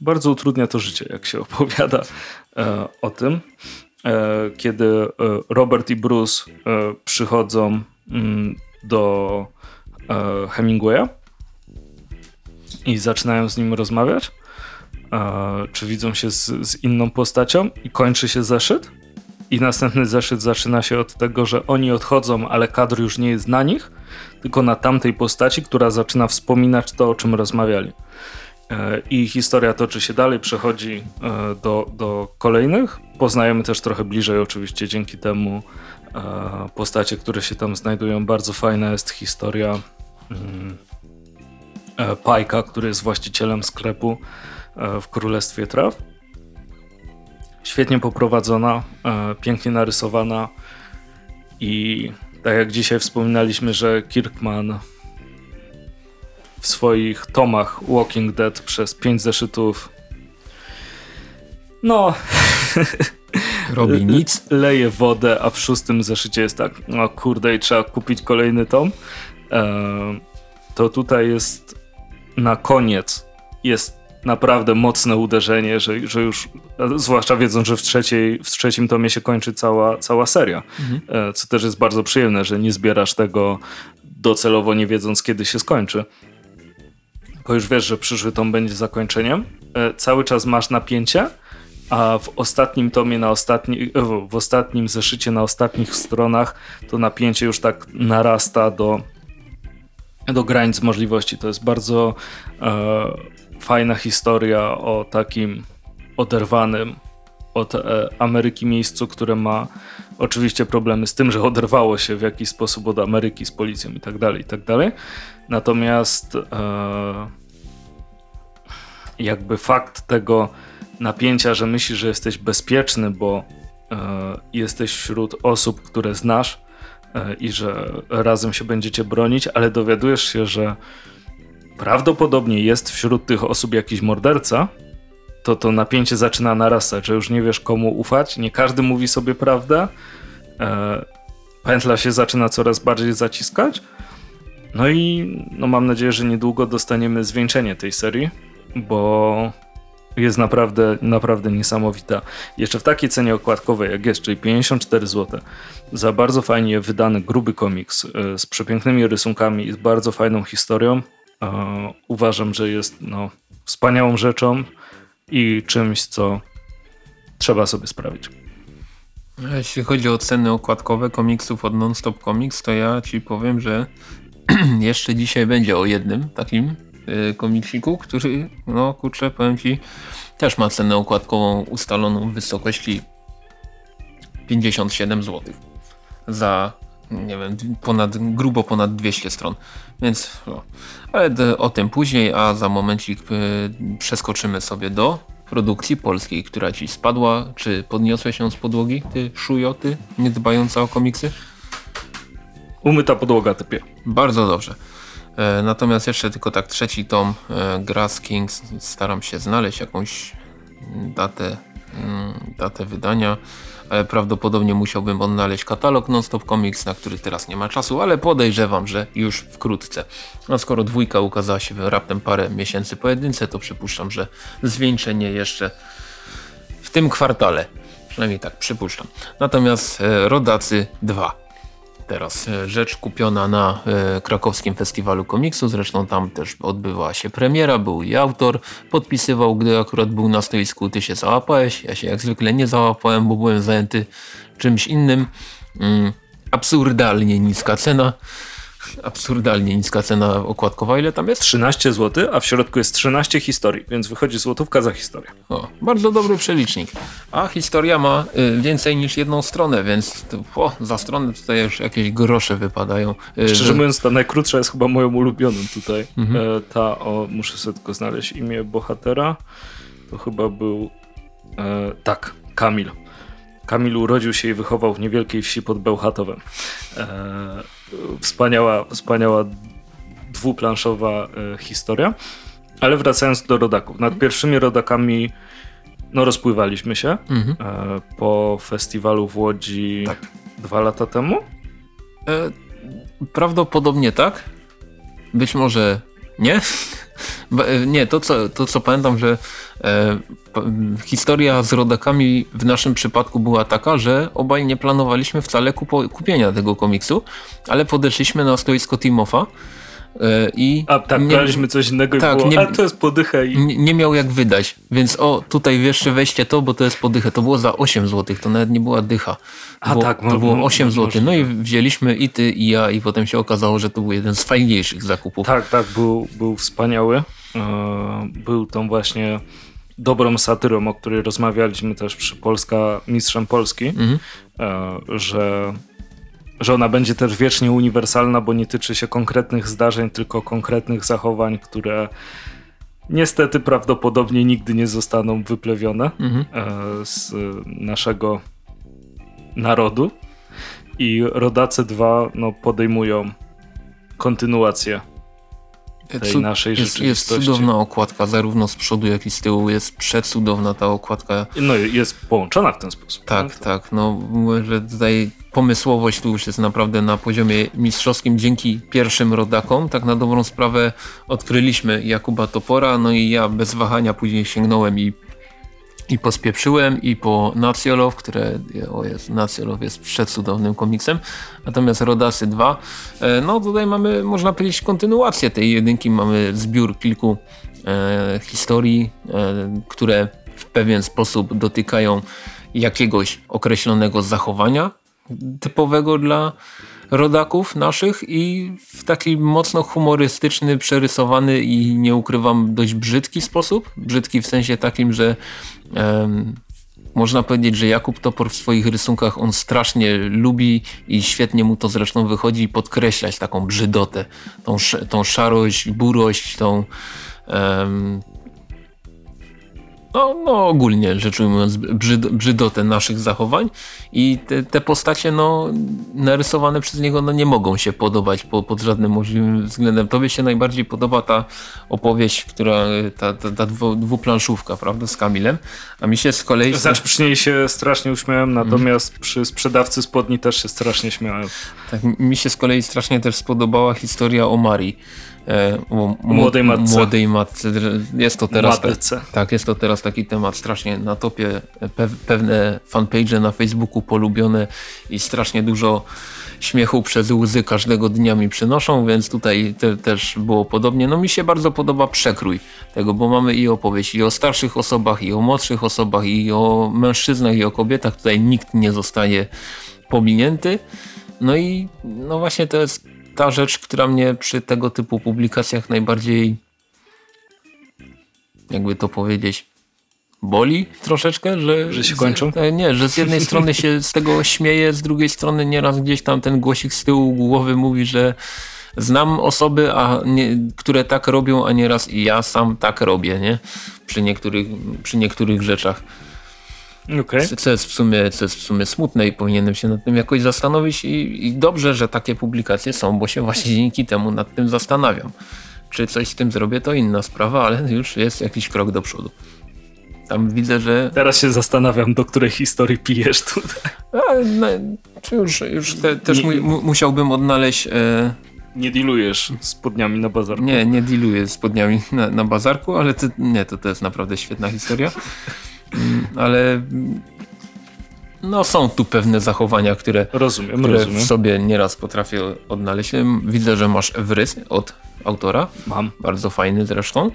Bardzo utrudnia to życie, jak się opowiada e, o tym. Kiedy Robert i Bruce przychodzą mm, do Hemingwaya i zaczynają z nim rozmawiać, czy widzą się z, z inną postacią i kończy się zeszyt, i następny zeszyt zaczyna się od tego, że oni odchodzą, ale kadr już nie jest na nich, tylko na tamtej postaci, która zaczyna wspominać to, o czym rozmawiali. E, I historia toczy się dalej, przechodzi e, do, do kolejnych. Poznajemy też trochę bliżej, oczywiście dzięki temu e, postacie, które się tam znajdują. Bardzo fajna jest historia mm, Pajka, który jest właścicielem sklepu w Królestwie Traw świetnie poprowadzona, e, pięknie narysowana i tak jak dzisiaj wspominaliśmy, że Kirkman w swoich tomach Walking Dead przez pięć zeszytów no robi nic. Leje wodę, a w szóstym zeszycie jest tak, no kurde i trzeba kupić kolejny tom. E, to tutaj jest na koniec jest naprawdę mocne uderzenie, że, że już, zwłaszcza wiedząc, że w, trzeciej, w trzecim tomie się kończy cała, cała seria, mhm. E, co też jest bardzo przyjemne, że nie zbierasz tego docelowo nie wiedząc, kiedy się skończy. Bo już wiesz, że przyszły tom będzie zakończeniem. E, cały czas masz napięcie, a w ostatnim tomie, na ostatni, w ostatnim zeszycie, na ostatnich stronach to napięcie już tak narasta do, do granic możliwości. To jest bardzo e, fajna historia o takim oderwanym od e, Ameryki miejscu, które ma oczywiście problemy z tym, że oderwało się w jakiś sposób od Ameryki z policją i tak dalej, i tak dalej. Natomiast e, jakby fakt tego napięcia, że myślisz, że jesteś bezpieczny, bo e, jesteś wśród osób, które znasz e, i że razem się będziecie bronić, ale dowiadujesz się, że prawdopodobnie jest wśród tych osób jakiś morderca, to to napięcie zaczyna narastać, że już nie wiesz komu ufać, nie każdy mówi sobie prawdę, e, pętla się zaczyna coraz bardziej zaciskać. No i no mam nadzieję, że niedługo dostaniemy zwieńczenie tej serii, bo jest naprawdę, naprawdę niesamowita. Jeszcze w takiej cenie okładkowej jak jest, czyli 54 zł, za bardzo fajnie wydany gruby komiks e, z przepięknymi rysunkami i z bardzo fajną historią uważam, że jest no, wspaniałą rzeczą i czymś, co trzeba sobie sprawić. Jeśli chodzi o ceny okładkowe komiksów od Nonstop Comics, to ja ci powiem, że jeszcze dzisiaj będzie o jednym takim y, komiksiku, który, no kurczę, powiem ci, też ma cenę okładkową ustaloną w wysokości 57 zł za nie wiem, ponad, grubo ponad 200 stron. Więc, no. ale o tym później, a za momencik y, przeskoczymy sobie do produkcji polskiej, która ci spadła. Czy podniosłeś się z podłogi, ty szujoty, nie dbająca o komiksy? Umyta podłoga typie. Bardzo dobrze. E, natomiast jeszcze tylko tak trzeci tom e, Grass Kings. Staram się znaleźć jakąś datę, mm, datę wydania ale prawdopodobnie musiałbym odnaleźć katalog Nonstop Comics, na który teraz nie ma czasu, ale podejrzewam, że już wkrótce. A skoro dwójka ukazała się raptem parę miesięcy po jedynce, to przypuszczam, że zwieńczenie jeszcze w tym kwartale. Przynajmniej tak przypuszczam. Natomiast e, Rodacy 2 teraz. E, rzecz kupiona na e, krakowskim festiwalu komiksu, zresztą tam też odbywała się premiera, był i autor, podpisywał, gdy akurat był na stoisku, ty się załapałeś, ja się jak zwykle nie załapałem, bo byłem zajęty czymś innym. Mm, absurdalnie niska cena absurdalnie niska cena okładkowa. Ile tam jest? 13 zł, a w środku jest 13 historii, więc wychodzi złotówka za historię. O, bardzo dobry przelicznik. A historia ma y, więcej niż jedną stronę, więc to, o, za stronę tutaj już jakieś grosze wypadają. Y, Szczerze mówiąc, ta najkrótsza jest chyba moją ulubioną tutaj. Mhm. E, ta, o, muszę sobie tylko znaleźć imię bohatera. To chyba był, e, tak, Kamil. Kamil urodził się i wychował w niewielkiej wsi pod Bełchatowem. E, wspaniała, wspaniała dwuplanszowa e, historia. Ale wracając do rodaków. Nad pierwszymi rodakami no, rozpływaliśmy się mhm. e, po festiwalu w Łodzi tak. dwa lata temu. E, prawdopodobnie tak. Być może nie. E, nie, to co, to co pamiętam, że e, historia z rodakami w naszym przypadku była taka, że obaj nie planowaliśmy wcale kupo, kupienia tego komiksu, ale podeszliśmy na stoisko Timofa I a tak, nie, braliśmy coś innego tak, i było, nie, ale to jest podycha i... Nie, nie, miał jak wydać, więc o, tutaj jeszcze weźcie to, bo to jest podychę. To było za 8 zł, to nawet nie była dycha. To a było, tak, to było 8 zł. No i wzięliśmy i ty, i ja, i potem się okazało, że to był jeden z fajniejszych zakupów. Tak, tak, był, był wspaniały. E, był tą właśnie dobrą satyrą, o której rozmawialiśmy też przy Polska Mistrzem Polski, mhm. E, że że ona będzie też wiecznie uniwersalna, bo nie tyczy się konkretnych zdarzeń, tylko konkretnych zachowań, które niestety prawdopodobnie nigdy nie zostaną wyplewione mhm. E, z naszego narodu. I Rodacy 2 no, podejmują kontynuację tej Cud naszej jest, rzeczywistości. Jest cudowna okładka, zarówno z przodu, jak i z tyłu. Jest przecudowna ta okładka. No jest połączona w ten sposób. Tak, tak. tak no że tutaj pomysłowość tu już jest naprawdę na poziomie mistrzowskim. Dzięki pierwszym rodakom, tak na dobrą sprawę, odkryliśmy Jakuba Topora, no i ja bez wahania później sięgnąłem i i pospieprzyłem i po Naciolow, które o jest, Naciolow jest przecudownym komiksem, natomiast Rodasy 2, e, no tutaj mamy, można powiedzieć, kontynuację tej jedynki, mamy zbiór kilku e, historii, e, które w pewien sposób dotykają jakiegoś określonego zachowania typowego dla rodaków naszych i w taki mocno humorystyczny, przerysowany i nie ukrywam dość brzydki sposób. Brzydki w sensie takim, że um, można powiedzieć, że Jakub Topor w swoich rysunkach on strasznie lubi i świetnie mu to zresztą wychodzi podkreślać taką brzydotę, tą, tą szarość, burość, tą um, no, no ogólnie rzecz ujmując brzyd, brzydotę naszych zachowań i te, te, postacie no, narysowane przez niego no, nie mogą się podobać po, pod żadnym możliwym względem. Tobie się najbardziej podoba ta opowieść, która ta, ta, ta dwuplanszówka, prawda, z Kamilem, a mi się z kolei... Znaczy przy niej się strasznie uśmiałem, natomiast mm. przy sprzedawcy spodni też się strasznie śmiałem. Tak, mi się z kolei strasznie też spodobała historia o Marii młodej matce. Młodej matce. Jest to teraz tak, jest to teraz taki temat strasznie na topie. Pe pewne fanpage na Facebooku polubione i strasznie dużo śmiechu przez łzy każdego dnia mi przynoszą, więc tutaj te, też było podobnie. No mi się bardzo podoba przekrój tego, bo mamy i opowieść i o starszych osobach, i o młodszych osobach, i o mężczyznach, i o kobietach. Tutaj nikt nie zostaje pominięty. No i no właśnie to jest ta rzecz, która mnie przy tego typu publikacjach najbardziej jakby to powiedzieć boli troszeczkę, że... Że się kończą? Z, nie, że z jednej strony się z tego śmieje, z drugiej strony nieraz gdzieś tam ten głosik z tyłu głowy mówi, że znam osoby, a nie, które tak robią, a nieraz i ja sam tak robię, nie? Przy niektórych, przy niektórych rzeczach. Okay. Co, jest w sumie, co jest w sumie smutne i powinienem się nad tym jakoś zastanowić i, i dobrze, że takie publikacje są, bo się właśnie dzięki temu nad tym zastanawiam. Czy coś z tym zrobię, to inna sprawa, ale już jest jakiś krok do przodu. Tam widzę, że... Teraz się zastanawiam, do której historii pijesz tutaj. A, no, już już te, też nie, mu, musiałbym odnaleźć... E... Nie dealujesz spodniami na bazarku? Nie, nie dealuję spodniami na, na bazarku, ale ty, nie, to, to jest naprawdę świetna historia. Mm, ale no są tu pewne zachowania, które, rozumiem, które rozumiem. w sobie nieraz potrafię odnaleźć. Widzę, że masz wrys od autora. Mam. Bardzo fajny zresztą.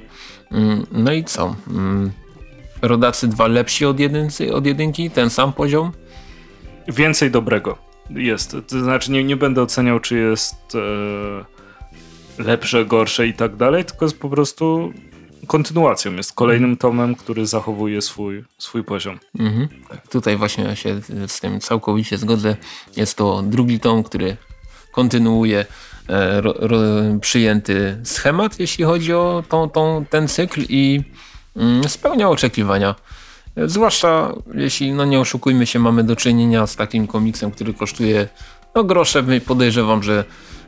Mm, no i co? Mm, rodacy dwa lepsi od, jedyncy, od jedynki? Ten sam poziom? Więcej dobrego jest. To znaczy nie, nie będę oceniał, czy jest e, lepsze, gorsze i tak dalej, tylko jest po prostu kontynuacją, jest kolejnym tomem, który zachowuje swój, swój poziom. Mhm. Tutaj właśnie się z tym całkowicie zgodzę. Jest to drugi tom, który kontynuuje e, ro, ro, przyjęty schemat, jeśli chodzi o tą, tą, ten cykl i mm, spełnia oczekiwania. Zwłaszcza jeśli, no nie oszukujmy się, mamy do czynienia z takim komiksem, który kosztuje no grosze. Podejrzewam, że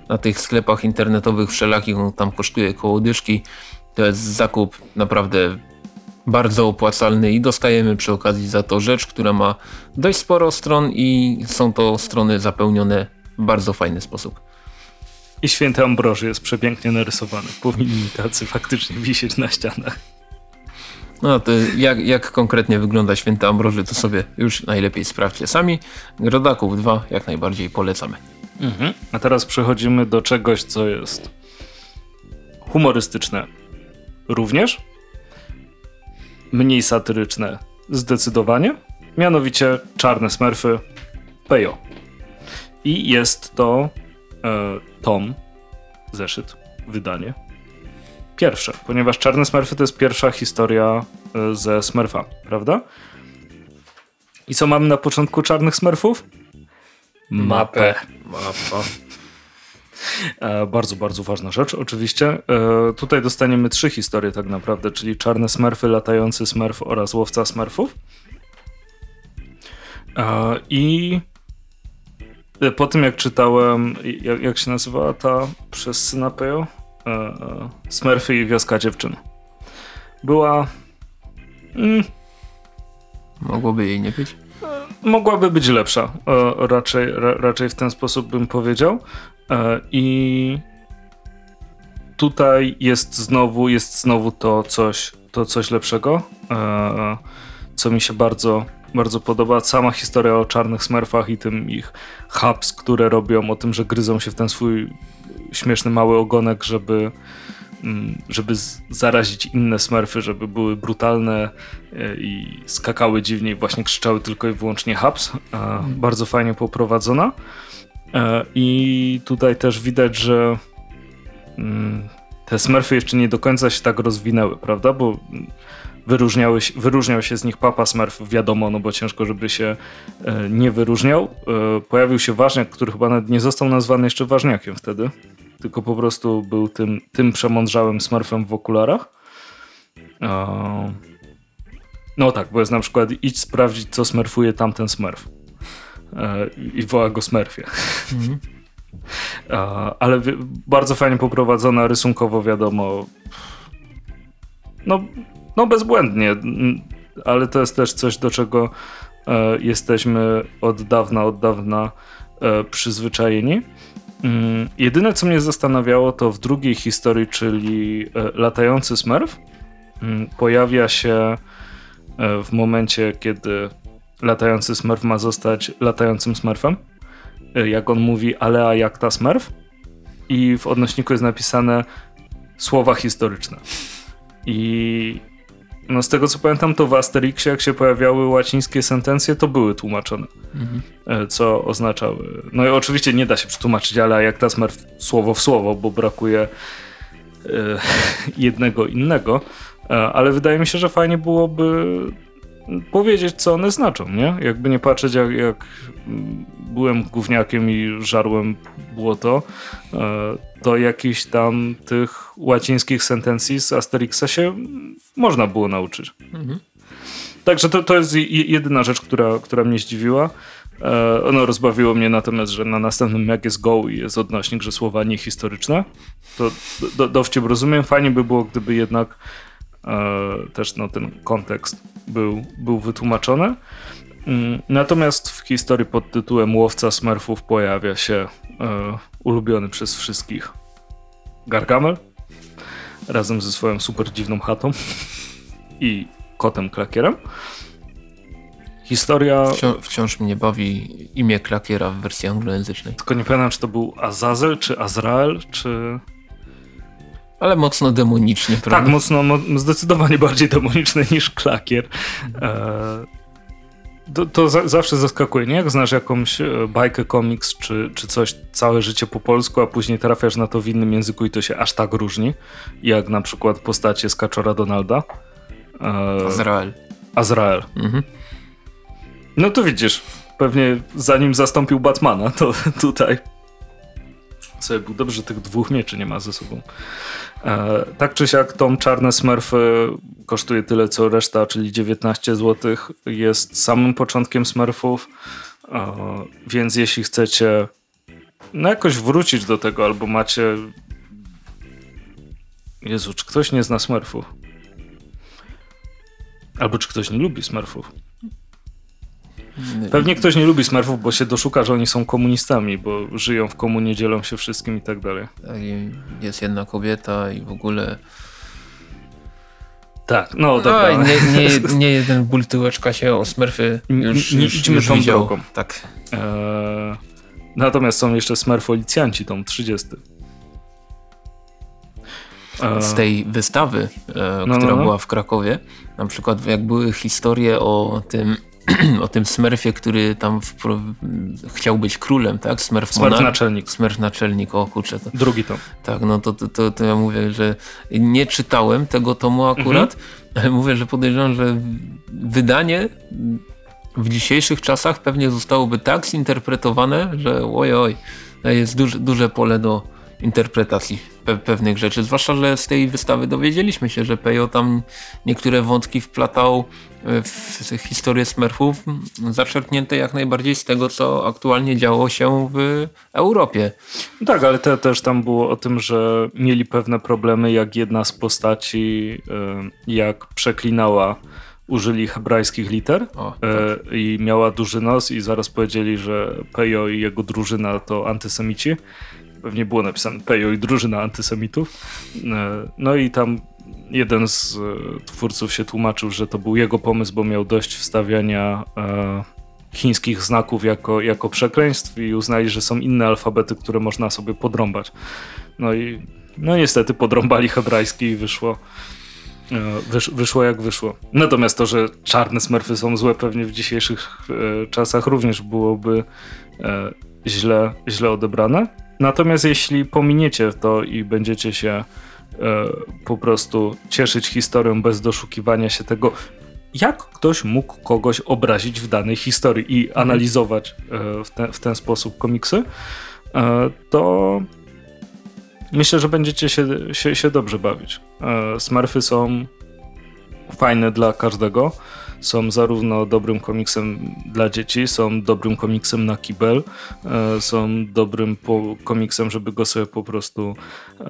na tych sklepach internetowych wszelakich on tam kosztuje koło dyszki. To jest zakup naprawdę bardzo opłacalny i dostajemy przy okazji za to rzecz, która ma dość sporo stron i są to strony zapełnione w bardzo fajny sposób. I święty Ambroży jest przepięknie narysowany. Powinni tacy faktycznie wisieć na ścianach. No to jak, jak konkretnie wygląda święty Ambroży, to sobie już najlepiej sprawdźcie sami. Rodaków 2 jak najbardziej polecamy. Mhm. A teraz przechodzimy do czegoś, co jest humorystyczne, również, mniej satyryczne zdecydowanie, mianowicie Czarne Smurfy Pejo. I jest to e, tom, zeszyt, wydanie pierwsze, ponieważ Czarne Smurfy to jest pierwsza historia e, ze Smurfa, prawda? I co mamy na początku Czarnych Smurfów? Mapę. Mapa. E, bardzo, bardzo ważna rzecz, oczywiście. E, tutaj dostaniemy trzy historie tak naprawdę, czyli Czarne Smurfy, Latający Smurf oraz Łowca Smurfów. E, I po tym jak czytałem, jak, jak się nazywała ta przez syna Pejo? Smurfy i Wioska Dziewczyn. Była... Mm, Mogłoby jej nie być? mogłaby być lepsza. raczej, ra, raczej w ten sposób bym powiedział. E, I tutaj jest znowu, jest znowu to coś, to coś lepszego, e, co mi się bardzo, bardzo podoba. Sama historia o czarnych smurfach i tym ich hubs, które robią, o tym, że gryzą się w ten swój śmieszny mały ogonek, żeby mm, żeby zarazić inne smurfy, żeby były brutalne e, i skakały dziwnie i właśnie krzyczały tylko i wyłącznie hubs. Bardzo fajnie poprowadzona. E, I tutaj też widać, że mm, te smurfy jeszcze nie do końca się tak rozwinęły, prawda? Bo wyróżniały, wyróżniał się z nich Papa Smurf, wiadomo, no bo ciężko, żeby się e, nie wyróżniał. E, pojawił się Ważniak, który chyba nawet nie został nazwany jeszcze Ważniakiem wtedy, tylko po prostu był tym, tym przemądrzałym Smurfem w okularach. No tak, bo jest na przykład idź sprawdzić, co smurfuje tamten Smurf. E, i woła go Smurfie. Mhm. Ale bardzo fajnie poprowadzona, rysunkowo wiadomo. No, no bezbłędnie, ale to jest też coś, do czego e, jesteśmy od dawna, od dawna e, przyzwyczajeni. Mm, jedyne, co mnie zastanawiało, to w drugiej historii, czyli latający Smurf, mm, pojawia się w momencie, kiedy latający smurf ma zostać latającym smurfem. Y, jak on mówi, alea jak ta smurf. I w odnośniku jest napisane słowa historyczne. I no z tego co pamiętam, to w Asterixie, jak się pojawiały łacińskie sentencje, to były tłumaczone. Mhm. Co oznaczały. No i oczywiście nie da się przetłumaczyć, ale jak ta smurf słowo w słowo, bo brakuje y, jednego innego. Ale wydaje mi się, że fajnie byłoby powiedzieć, co one znaczą, nie? Jakby nie patrzeć, jak, jak byłem gówniakiem i żarłem błoto, e, to jakichś tam tych łacińskich sentencji z Asterixa się można było nauczyć. Mhm. Także to, to jest jedyna rzecz, która, która mnie zdziwiła. E, ono rozbawiło mnie natomiast, że na następnym jak jest Go i jest odnośnik, że słowa niehistoryczne. To do, dowcip rozumiem. Fajnie by było, gdyby jednak też no, ten kontekst był, był wytłumaczony. Mm, natomiast w historii pod tytułem Łowca Smurfów pojawia się e, ulubiony przez wszystkich Gargamel razem ze swoją super dziwną chatą i kotem klakierem. Historia. Wciąż, wciąż mnie bawi imię klakiera w wersji anglojęzycznej. Tylko nie pamiętam, czy to był Azazel, czy Azrael, czy. Ale mocno demonicznie, prawda? Tak, mocno, mo zdecydowanie bardziej demoniczny niż klakier. E to, to za, zawsze zaskakuje, nie? Jak znasz jakąś e, bajkę, komiks czy, czy coś całe życie po polsku, a później trafiasz na to w innym języku i to się aż tak różni, jak na przykład postacie z Kaczora Donalda. E, Azrael. Azrael. Mhm. No to widzisz, pewnie zanim zastąpił Batmana, to tutaj sobie był dobrze, że tych dwóch mieczy nie ma ze sobą. E, tak czy siak, Tom Czarne Smurfy kosztuje tyle co reszta, czyli 19 zł. Jest samym początkiem Smurfów, e, więc jeśli chcecie no jakoś wrócić do tego, albo macie Jezu, czy ktoś nie zna Smurfów? Albo czy ktoś nie lubi Smurfów? Pewnie ktoś nie lubi Smurfów, bo się doszuka, że oni są komunistami, bo żyją w komunie, dzielą się wszystkim i tak dalej. Tak, jest jedna kobieta i w ogóle... Tak, no dobra. No, nie, nie, nie jeden ból tyłeczka się o Smurfy już, nie, już, już tą widział. drogą. Tak. Eee, natomiast są jeszcze Smurfolicjanci, tom 30. Z tej wystawy, e, no, która no, no. była w Krakowie, na przykład jak były historie o tym o tym Smurfie, który tam chciał być królem, tak? Smurf, Smurf naczelnik. Smurf naczelnik, o kurczę. To, Drugi tom. Tak, no to, to, to, to, ja mówię, że nie czytałem tego tomu akurat, mhm. ale mówię, że podejrzewam, że wydanie w dzisiejszych czasach pewnie zostałoby tak zinterpretowane, że oj, oj, jest duże, duże pole do interpretacji pe pewnych rzeczy. Zwłaszcza, że z tej wystawy dowiedzieliśmy się, że Pejo tam niektóre wątki wplatał e, w historię Smurfów, zaczerpnięte jak najbardziej z tego, co aktualnie działo się w Europie. Tak, ale te, też tam było o tym, że mieli pewne problemy, jak jedna z postaci, e, jak przeklinała użyli hebrajskich liter o, e, tak. i miała duży nos i zaraz powiedzieli, że Pejo i jego drużyna to antysemici pewnie było napisane Pejo i drużyna antysemitów. E, no i tam jeden z e, twórców się tłumaczył, że to był jego pomysł, bo miał dość wstawiania e, chińskich znaków jako, jako przekleństw i uznali, że są inne alfabety, które można sobie podrąbać. No i no niestety podrąbali hebrajski i wyszło, wysz, wyszło jak wyszło. Natomiast to, że czarne smurfy są złe pewnie w dzisiejszych czasach również byłoby źle, źle odebrane. Natomiast jeśli pominiecie to i będziecie się e, po prostu cieszyć historią bez doszukiwania się tego, jak ktoś mógł kogoś obrazić w danej historii i mhm. analizować e, w, te, w ten sposób komiksy, e, to myślę, że będziecie się, się, się dobrze bawić. Smurfy są fajne dla każdego są zarówno dobrym komiksem dla dzieci, są dobrym komiksem na kibel, e, są dobrym komiksem, żeby go sobie po prostu e,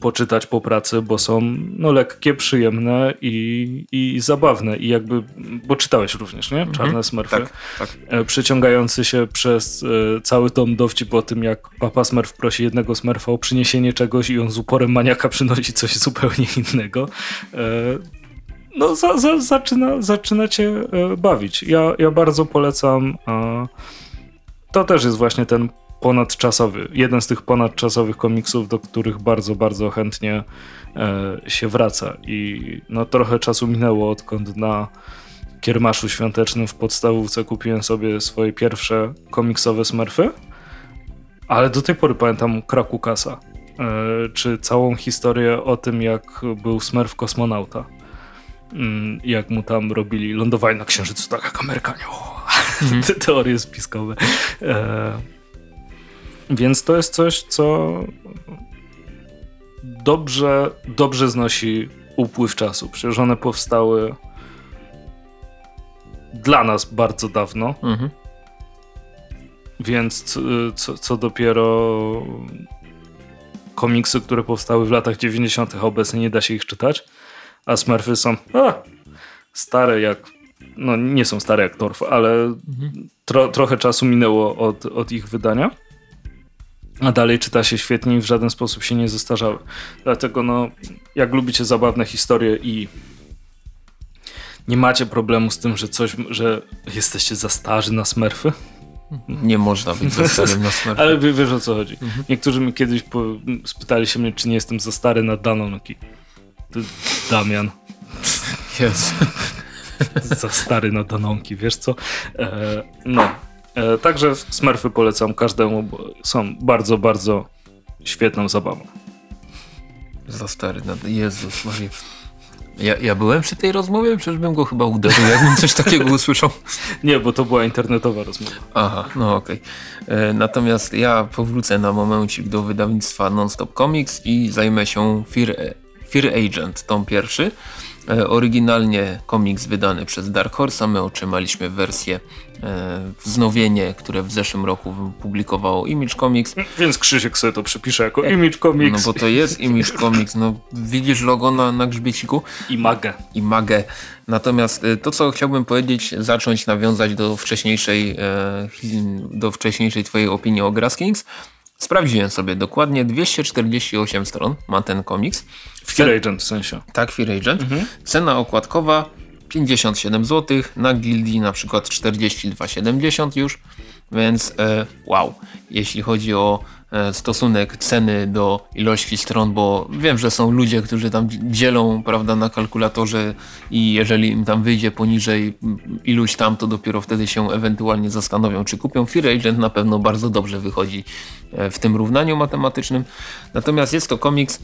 poczytać po pracy, bo są no, lekkie, przyjemne i, i zabawne. I jakby, bo czytałeś również, nie? Mhm. Czarne Smurfy. Tak, tak. E, przyciągający się przez cały tom dowcip o tym, jak papa Smurf prosi jednego Smurfa o przyniesienie czegoś i on z uporem maniaka przynosi coś zupełnie innego. No, za, za, zaczyna, zaczyna cię e, bawić. Ja, ja bardzo polecam. E, to też jest właśnie ten ponadczasowy, jeden z tych ponadczasowych komiksów, do których bardzo, bardzo chętnie e, się wraca. I no, trochę czasu minęło, odkąd na kiermaszu świątecznym w podstawówce kupiłem sobie swoje pierwsze komiksowe smurfy. Ale do tej pory pamiętam Krakukasa. Czy całą historię o tym, jak był smurf kosmonauta. Mm, jak mu tam robili lądowanie na Księżycu, tak jak Amerykanie. Mm. Te teorie spiskowe. E, więc to jest coś, co dobrze, dobrze znosi upływ czasu. Przecież one powstały dla nas bardzo dawno. Mhm. Więc co, co dopiero komiksy, które powstały w latach 90., obecnie nie da się ich czytać a Smurfy są a, stare jak, no nie są stare jak Torf, ale mhm. tro, trochę czasu minęło od, od ich wydania. A dalej czyta się świetnie i w żaden sposób się nie zestarzały. Dlatego no, jak lubicie zabawne historie i nie macie problemu z tym, że coś, że jesteście za starzy na Smurfy, nie można być za starym na Smurfy. Ale wiesz o co chodzi. Mhm. Niektórzy mi kiedyś po, spytali się mnie, czy nie jestem za stary na Danonki. Damian. Jest. za stary na Danonki, wiesz co? E, no. E, także Smurfy polecam każdemu, bo są bardzo, bardzo świetną zabawą. Za stary na... Jezus Maria. Ja, ja byłem przy tej rozmowie, przecież bym go chyba uderzył, jakbym coś takiego usłyszał. Nie, bo to była internetowa rozmowa. Aha, no okej. Okay. E, natomiast ja powrócę na momencik do wydawnictwa Nonstop Comics i zajmę się Fear, Fear Agent, tom pierwszy. E, oryginalnie komiks wydany przez Dark Horse, a my otrzymaliśmy wersję e, wznowienie, które w zeszłym roku publikowało Image Comics. Więc Krzysiek sobie to przypisze jako e, Image Comics. No bo to jest Image Comics, no widzisz logo na, na grzbieciku? I magę. I magę. Natomiast to, co chciałbym powiedzieć, zacząć nawiązać do wcześniejszej, do wcześniejszej twojej opinii o Grass Kings. Sprawdziłem sobie dokładnie 248 stron ma ten komiks. Fear Agent w sensie. Tak, Fear Agent. Mhm. Cena okładkowa 57 zł, na Gildii na przykład 42,70 już, więc e, wow. Jeśli chodzi o e, stosunek ceny do ilości stron, bo wiem, że są ludzie, którzy tam dzielą prawda, na kalkulatorze i jeżeli im tam wyjdzie poniżej iluś tam, to dopiero wtedy się ewentualnie zastanowią, czy kupią. Fear Agent na pewno bardzo dobrze wychodzi w tym równaniu matematycznym. Natomiast jest to komiks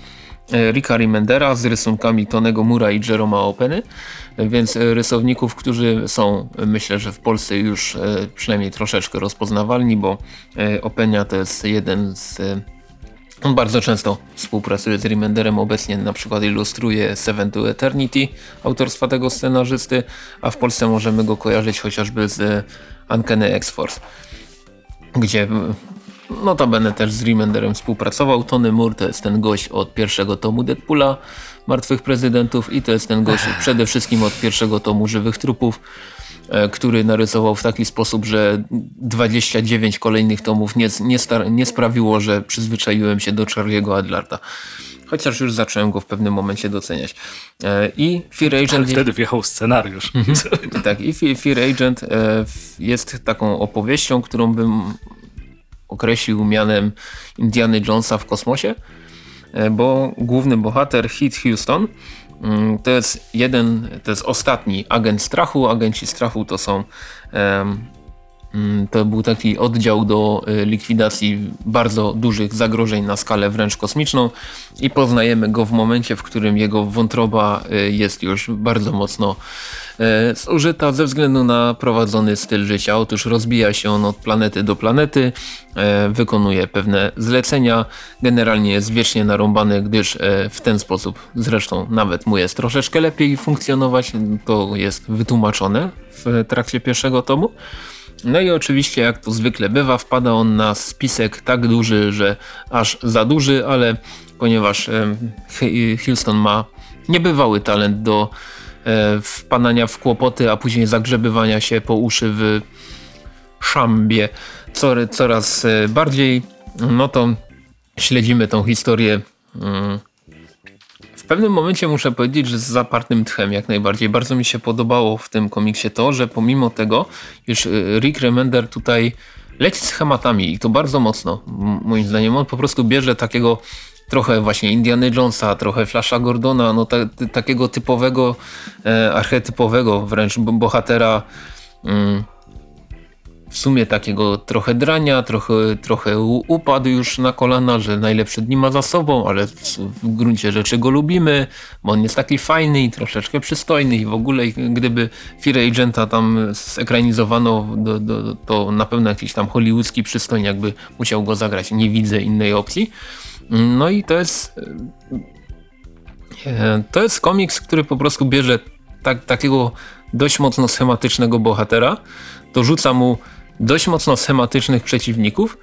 E, Ricka Remendera z rysunkami Tonego Mura i Jeroma Openy, więc e, rysowników, którzy są myślę, że w Polsce już e, przynajmniej troszeczkę rozpoznawalni, bo Openia to jest jeden z on bardzo często współpracuje z Remenderem, obecnie na przykład ilustruje Seven to Eternity autorstwa tego scenarzysty, a w Polsce możemy go kojarzyć chociażby z Uncanny X-Force, gdzie Notabene też z Remenderem współpracował. Tony Moore to jest ten gość od pierwszego tomu Deadpoola, Martwych Prezydentów i to jest ten gość przede wszystkim od pierwszego tomu Żywych Trupów, e, który narysował w taki sposób, że 29 kolejnych tomów nie, nie, nie sprawiło, że przyzwyczaiłem się do Charlie'ego Adlarta. Chociaż już zacząłem go w pewnym momencie doceniać. E, I Fear Agent... Wtedy wjechał scenariusz. Mhm. tak, i Fear Agent e, jest taką opowieścią, którą bym określił mianem Indiana Jonesa w kosmosie, e, bo główny bohater Heath Houston mm, to jest jeden, to jest ostatni agent strachu. Agenci strachu to są mm, to był taki oddział do e, likwidacji bardzo dużych zagrożeń na skalę wręcz kosmiczną i poznajemy go w momencie, w którym jego wątroba e, jest już bardzo mocno zużyta ze względu na prowadzony styl życia. Otóż rozbija się on od planety do planety, e, wykonuje pewne zlecenia, generalnie jest wiecznie narąbany, gdyż e, w ten sposób zresztą nawet mu jest troszeczkę lepiej funkcjonować, to jest wytłumaczone w trakcie pierwszego tomu. No i oczywiście jak to zwykle bywa wpada on na spisek tak duży, że aż za duży, ale ponieważ Houston ma niebywały talent do E, wpadania w kłopoty, a później zagrzebywania się po uszy w szambie coraz e, bardziej, no to śledzimy tą historię mm, w pewnym momencie muszę powiedzieć, że z zapartym tchem jak najbardziej. Bardzo mi się podobało w tym komiksie to, że pomimo tego, iż e, Rick Remender tutaj leci schematami i to bardzo mocno, moim zdaniem. On po prostu bierze takiego trochę właśnie Indiana Jonesa, trochę Flasha Gordona, no ta, takiego typowego, e, archetypowego wręcz bohatera mm, w sumie takiego trochę drania, trochę, trochę upadł już na kolana, że najlepsze dni ma za sobą, ale w, w gruncie rzeczy go lubimy, bo on jest taki fajny i troszeczkę przystojny i w ogóle gdyby Fear Agenta tam zekranizowano, do, do, to na pewno jakiś tam hollywoodzki przystojniak by musiał go zagrać. Nie widzę innej opcji. No i to jest e, to jest komiks, który po prostu bierze tak, takiego dość mocno schematycznego bohatera, dorzuca mu dość mocno schematycznych przeciwników,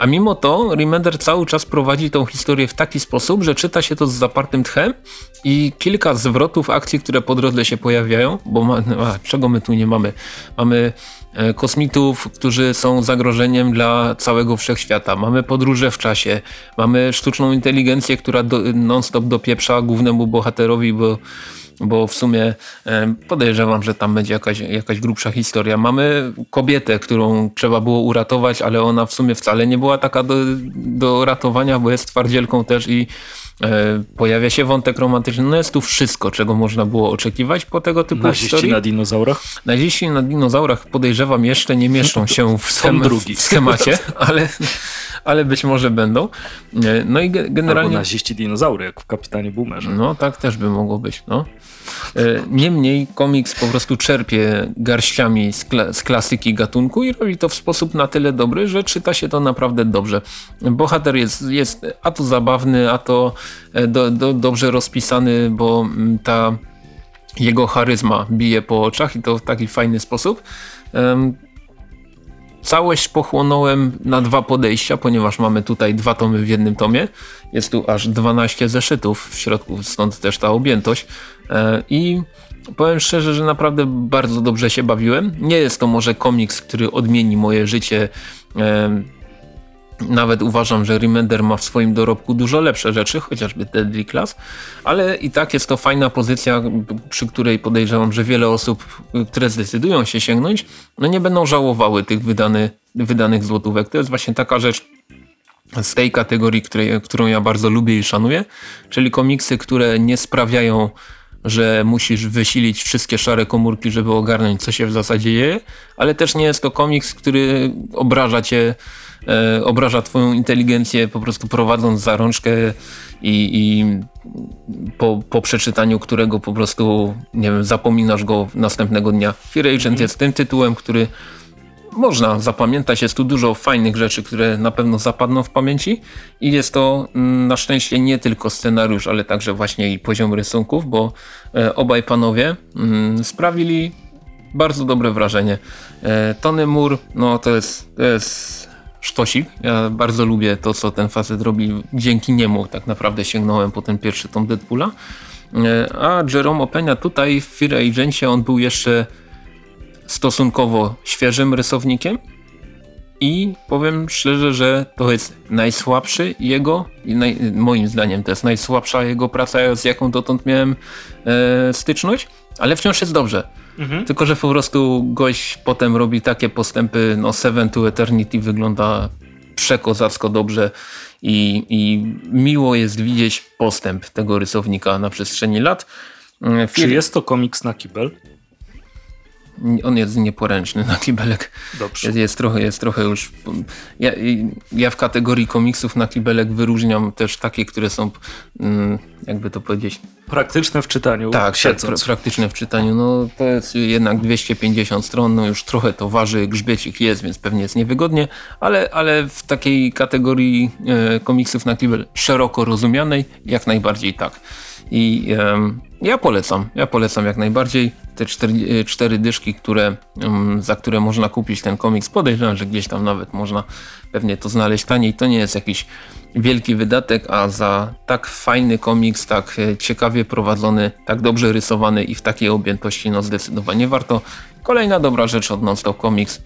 A mimo to Remender cały czas prowadzi tą historię w taki sposób, że czyta się to z zapartym tchem i kilka zwrotów akcji, które po drodze się pojawiają, bo ma, a, czego my tu nie mamy? Mamy kosmitów, którzy są zagrożeniem dla całego wszechświata. Mamy podróże w czasie, mamy sztuczną inteligencję, która do, non-stop dopieprza głównemu bohaterowi, bo bo w sumie podejrzewam, że tam będzie jakaś, jakaś grubsza historia. Mamy kobietę, którą trzeba było uratować, ale ona w sumie wcale nie była taka do, do ratowania, bo jest twardzielką też i e, pojawia się wątek romantyczny. No jest tu wszystko, czego można było oczekiwać po tego typu Naziści historii. na dinozaurach? Naziści na dinozaurach podejrzewam jeszcze nie mieszczą się w, schem w schemacie, ale, ale być może będą. No i generalnie... Albo naziści dinozaury, jak w Kapitanie Boomerze. No tak też by mogło być. No. E, niemniej komiks po prostu czerpie garściami z, kla z, klasyki gatunku i robi to w sposób na tyle dobry, że czyta się to naprawdę dobrze. Bohater jest, jest a to zabawny, a to e, do, do, dobrze rozpisany, bo mm, ta jego charyzma bije po oczach i to w taki fajny sposób. Całość pochłonąłem na dwa podejścia, ponieważ mamy tutaj dwa tomy w jednym tomie. Jest tu aż 12 zeszytów w środku, stąd też ta objętość. E, I powiem szczerze, że naprawdę bardzo dobrze się bawiłem. Nie jest to może komiks, który odmieni moje życie. Nawet uważam, że Remender ma w swoim dorobku dużo lepsze rzeczy, chociażby Deadly Class, ale i tak jest to fajna pozycja, przy której podejrzewam, że wiele osób, które zdecydują się sięgnąć, no nie będą żałowały tych wydany, wydanych złotówek. To jest właśnie taka rzecz, z tej kategorii, której, którą ja bardzo lubię i szanuję, czyli komiksy, które nie sprawiają że musisz wysilić wszystkie szare komórki, żeby ogarnąć, co się w zasadzie dzieje, ale też nie jest to komiks, który obraża cię, e, obraża twoją inteligencję, po prostu prowadząc za rączkę i, i po, po, przeczytaniu którego po prostu, nie wiem, zapominasz go następnego dnia. Fear Agent jest tym tytułem, który można zapamiętać. Jest tu dużo fajnych rzeczy, które na pewno zapadną w pamięci i jest to mm, na szczęście nie tylko scenariusz, ale także właśnie i poziom rysunków, bo e, obaj panowie mm, sprawili bardzo dobre wrażenie. E, Tony Moore, no to jest, to jest sztosik. Ja bardzo lubię to, co ten facet robi. Dzięki niemu tak naprawdę sięgnąłem po ten pierwszy tom Deadpoola. E, a Jerome Openia tutaj w Fear Agencie on był jeszcze stosunkowo świeżym rysownikiem i powiem szczerze, że to jest najsłabszy jego, naj, moim zdaniem to jest najsłabsza jego praca, z jaką dotąd miałem e, styczność, ale wciąż jest dobrze. Mhm. Tylko, że po prostu gość potem robi takie postępy, no Seven to Eternity wygląda przekozacko dobrze i, i miło jest widzieć postęp tego rysownika na przestrzeni lat. E, Czy jest to komiks na kibel? On jest nieporęczny na kibelek. Dobrze. Jest, jest, trochę, jest trochę już... Ja, ja w kategorii komiksów na kibelek wyróżniam też takie, które są mm, jakby to powiedzieć... Praktyczne w czytaniu. Tak, pra, praktyczne w czytaniu. No to jest jednak 250 stron, no już trochę to waży, grzbiecik jest, więc pewnie jest niewygodnie, ale, ale w takiej kategorii e, komiksów na kibel szeroko rozumianej jak najbardziej tak. I ja polecam, ja polecam jak najbardziej te cztery, cztery dyszki, które, za które można kupić ten komiks. Podejrzewam, że gdzieś tam nawet można pewnie to znaleźć taniej. To nie jest jakiś wielki wydatek, a za tak fajny komiks, tak e, ciekawie prowadzony, tak dobrze rysowany i w takiej objętości, no zdecydowanie warto. Kolejna dobra rzecz od Nonstop Comics.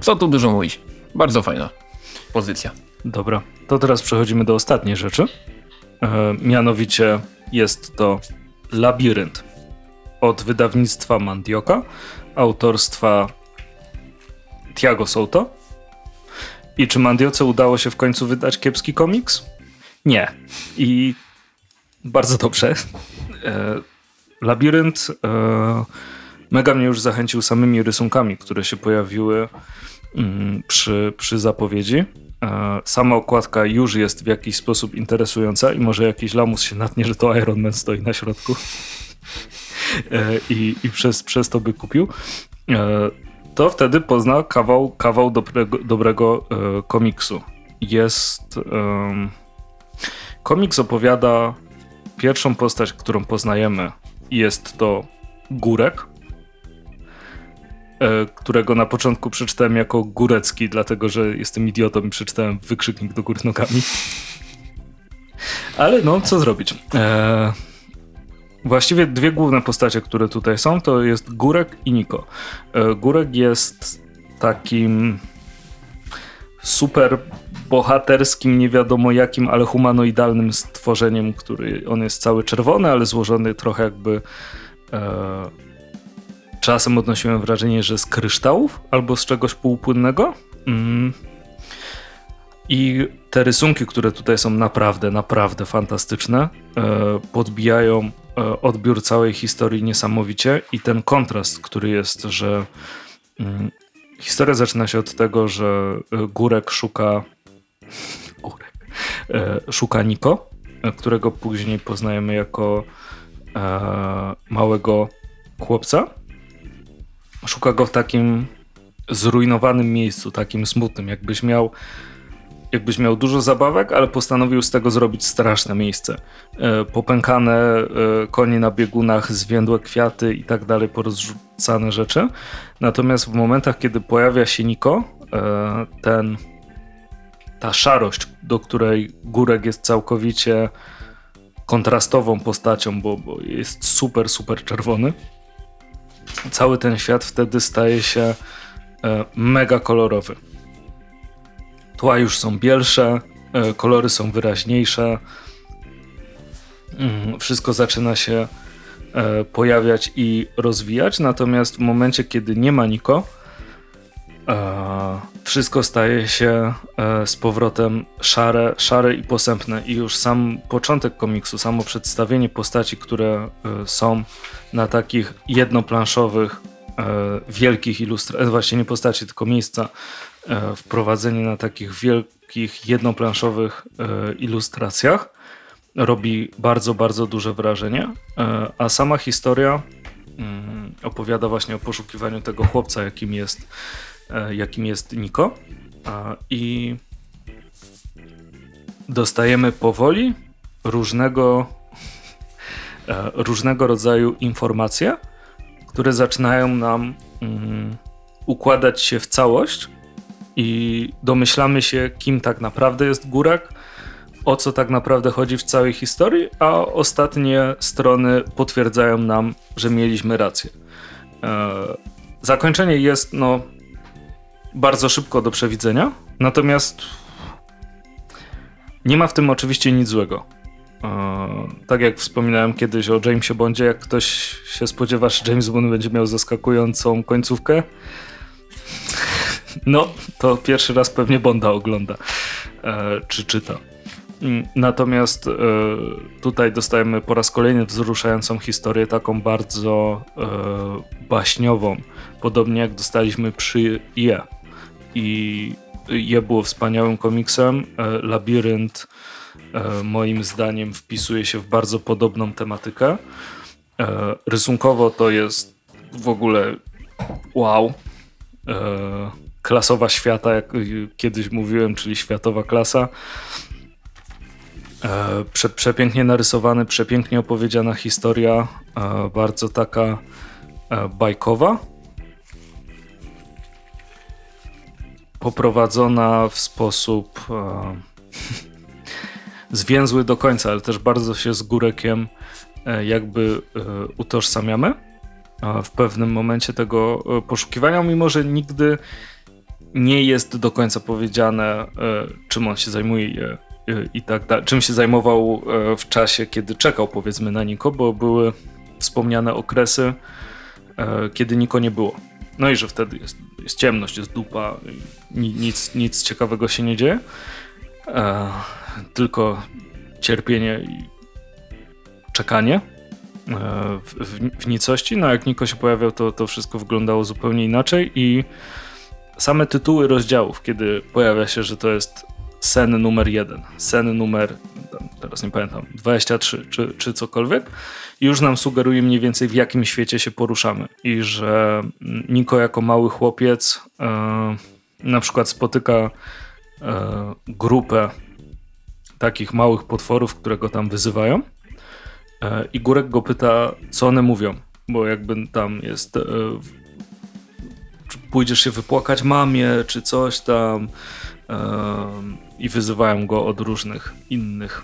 Co tu dużo mówić. Bardzo fajna pozycja. Dobra, to teraz przechodzimy do ostatniej rzeczy. E, mianowicie jest to Labirynt od wydawnictwa Mandioka, autorstwa Tiago Souto. I czy Mandioce udało się w końcu wydać kiepski komiks? Nie. I bardzo dobrze. E, Labirynt e, mega mnie już zachęcił samymi rysunkami, które się pojawiły mm, przy, przy zapowiedzi. E, sama okładka już jest w jakiś sposób interesująca i może jakiś lamus się natnie, że to Iron Man stoi na środku e, i, i przez, przez to by kupił, e, to wtedy pozna kawał, kawał dobrego, dobrego komiksu. Jest... Um, komiks opowiada pierwszą postać, którą poznajemy. Jest to Górek, którego na początku przeczytałem jako Górecki, dlatego że jestem idiotą i przeczytałem wykrzyknik do góry nogami. Ale no, co zrobić? E, właściwie dwie główne postacie, które tutaj są, to jest Górek i Niko. E, Górek jest takim super bohaterskim, nie wiadomo jakim, ale humanoidalnym stworzeniem, który on jest cały czerwony, ale złożony trochę jakby e, czasem odnosiłem wrażenie, że z kryształów albo z czegoś półpłynnego. Mm. I te rysunki, które tutaj są naprawdę, naprawdę fantastyczne, e, podbijają e, odbiór całej historii niesamowicie i ten kontrast, który jest, że mm, historia zaczyna się od tego, że e, Górek szuka Górek szuka Niko, którego później poznajemy jako małego chłopca. Szuka go w takim zrujnowanym miejscu, takim smutnym, jakbyś miał jakbyś miał dużo zabawek, ale postanowił z tego zrobić straszne miejsce. E, popękane e, konie na biegunach, zwiędłe kwiaty i tak dalej, porozrzucane rzeczy. Natomiast w momentach, kiedy pojawia się Niko, e, ten, ta szarość, do której Górek jest całkowicie kontrastową postacią, bo, bo jest super, super czerwony. Cały ten świat wtedy staje się mega kolorowy Tła już są bielsze, e, kolory są wyraźniejsze. Mm, wszystko zaczyna się e, pojawiać i rozwijać, natomiast w momencie, kiedy nie ma Niko, e, wszystko staje się z powrotem szare, szare i posępne. I już sam początek komiksu, samo przedstawienie postaci, które są na takich jednoplanszowych, wielkich ilustracjach, właśnie nie postaci, tylko miejsca E, wprowadzenie na takich wielkich, jednoplanszowych e, ilustracjach robi bardzo, bardzo duże wrażenie. E, a sama historia mm, opowiada właśnie o poszukiwaniu tego chłopca, jakim jest, jakim jest Niko. I dostajemy powoli różnego, różnego rodzaju informacje, które zaczynają nam mm, układać się w całość i domyślamy się, kim tak naprawdę jest Górak, o co tak naprawdę chodzi w całej historii, a ostatnie strony potwierdzają nam, że mieliśmy rację. E, zakończenie jest no, bardzo szybko do przewidzenia, natomiast nie ma w tym oczywiście nic złego. E, tak jak wspominałem kiedyś o Jamesie Bondzie, jak ktoś się spodziewa, że James Bond będzie miał zaskakującą końcówkę, no, to pierwszy raz pewnie Bonda ogląda e, czy czyta. Mm, natomiast e, tutaj dostajemy po raz kolejny wzruszającą historię, taką bardzo baśniową, podobnie jak dostaliśmy przy Je. I Je było wspaniałym komiksem. E, Labirynt e, moim zdaniem wpisuje się w bardzo podobną tematykę. E, rysunkowo to jest w ogóle wow klasowa świata, jak kiedyś mówiłem, czyli światowa klasa. Prze, przepięknie narysowany, przepięknie opowiedziana historia, bardzo taka bajkowa. Poprowadzona w sposób zwięzły do końca, ale też bardzo się z Górekiem jakby utożsamiamy w pewnym momencie tego poszukiwania, mimo że nigdy nie jest do końca powiedziane, e, czym on się zajmuje e, i tak dalej, czym się zajmował e, w czasie, kiedy czekał powiedzmy na Niko, bo były wspomniane okresy, kiedy Niko nie było. No i że wtedy jest, jest ciemność, jest dupa, nic, nic ciekawego się nie dzieje, tylko cierpienie i czekanie w, w, w nicości. No jak Niko się pojawiał, to, to wszystko wyglądało zupełnie inaczej i same tytuły rozdziałów, kiedy pojawia się, że to jest sen numer jeden, sen numer, teraz nie pamiętam, 23 czy, czy cokolwiek, już nam sugeruje mniej więcej w jakim świecie się poruszamy. I że Niko jako mały chłopiec e, na przykład spotyka e, grupę takich małych potworów, które go tam wyzywają. E, I Górek go pyta, co one mówią, bo jakby tam jest e, pójdziesz się wypłakać mamie, czy coś tam i wyzywają go od różnych innych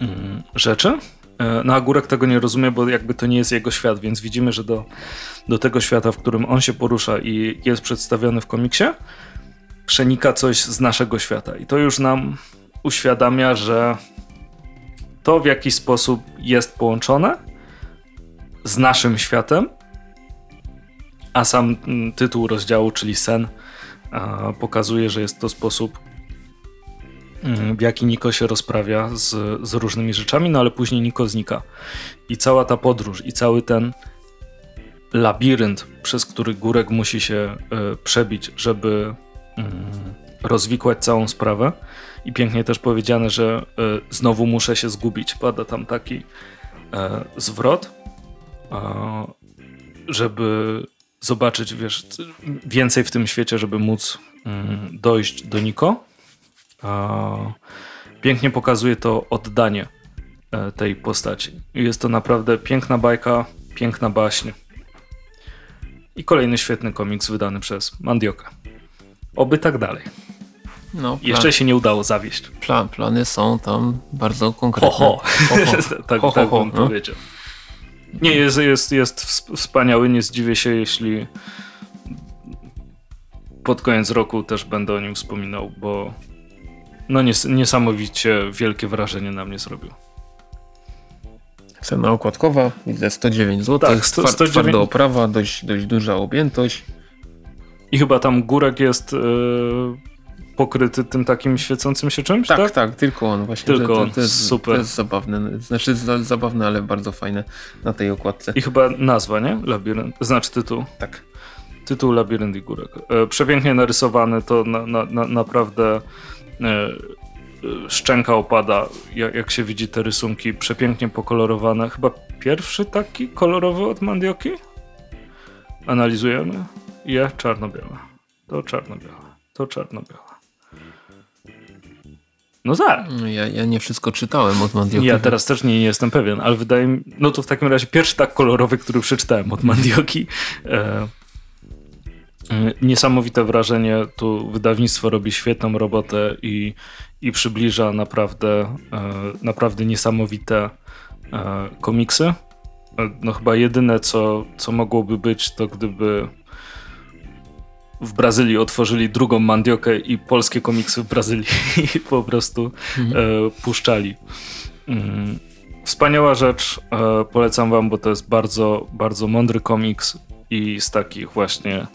mm, rzeczy. E, no a Górek tego nie rozumie, bo jakby to nie jest jego świat, więc widzimy, że do, do tego świata, w którym on się porusza i jest przedstawiony w komiksie, przenika coś z naszego świata. I to już nam uświadamia, że to w jakiś sposób jest połączone z naszym światem, a sam mm, tytuł rozdziału, czyli sen, pokazuje, że jest to sposób, w jaki Niko się rozprawia z, z różnymi rzeczami, no ale później Niko znika. I cała ta podróż, i cały ten labirynt, przez który Górek musi się e, przebić, żeby mm, rozwikłać całą sprawę. I pięknie też powiedziane, że e, znowu muszę się zgubić. Pada tam taki e, zwrot, żeby zobaczyć, wiesz, więcej w tym świecie, żeby móc mm, dojść do Niko. Pięknie pokazuje to oddanie e, tej postaci. Jest to naprawdę piękna bajka, piękna baśń. I kolejny świetny komiks wydany przez Mandioka. Oby tak dalej. No, plan... Jeszcze się nie udało zawieść. Plan, plany są tam bardzo konkretne. Ho, ho. ho, ho. tak, ho, ho, tak bym no? powiedział. Nie, jest, jest, jest wspaniały. Nie zdziwię się, jeśli pod koniec roku też będę o nim wspominał, bo no nies niesamowicie wielkie wrażenie na mnie zrobił. Cena okładkowa, widzę 109 zł. Tak, 100, 109... Twarda oprawa, dość, dość duża objętość. I chyba tam górek jest yy, pokryty tym takim świecącym się czymś, tak? Tak, tak, tylko on właśnie. Tylko to, on, to jest, super. To jest zabawne, znaczy zabawne, ale bardzo fajne na tej okładce. I chyba nazwa, nie? Labirynt, znaczy tytuł. Tak. Tytuł Labirynt i Górek. E, przepięknie narysowany, to na, na, na, naprawdę szczęka opada, jak, się widzi te rysunki, przepięknie pokolorowane. Chyba pierwszy taki kolorowy od Mandioki? Analizujemy. Je, czarno-białe. To czarno-białe. To czarno-białe. No tak. Ja, ja nie wszystko czytałem od Mandioki. Ja teraz też nie, nie, jestem pewien, ale wydaje mi no to w takim razie pierwszy tak kolorowy, który przeczytałem od Mandioki. E, e, niesamowite wrażenie. Tu wydawnictwo robi świetną robotę i, i przybliża naprawdę, e, naprawdę niesamowite e, komiksy. E, no chyba jedyne, co, co mogłoby być, to gdyby w Brazylii otworzyli drugą mandiokę i polskie komiksy w Brazylii po prostu mhm. puszczali. Wspaniała rzecz, polecam wam, bo to jest bardzo, bardzo mądry komiks i z takich właśnie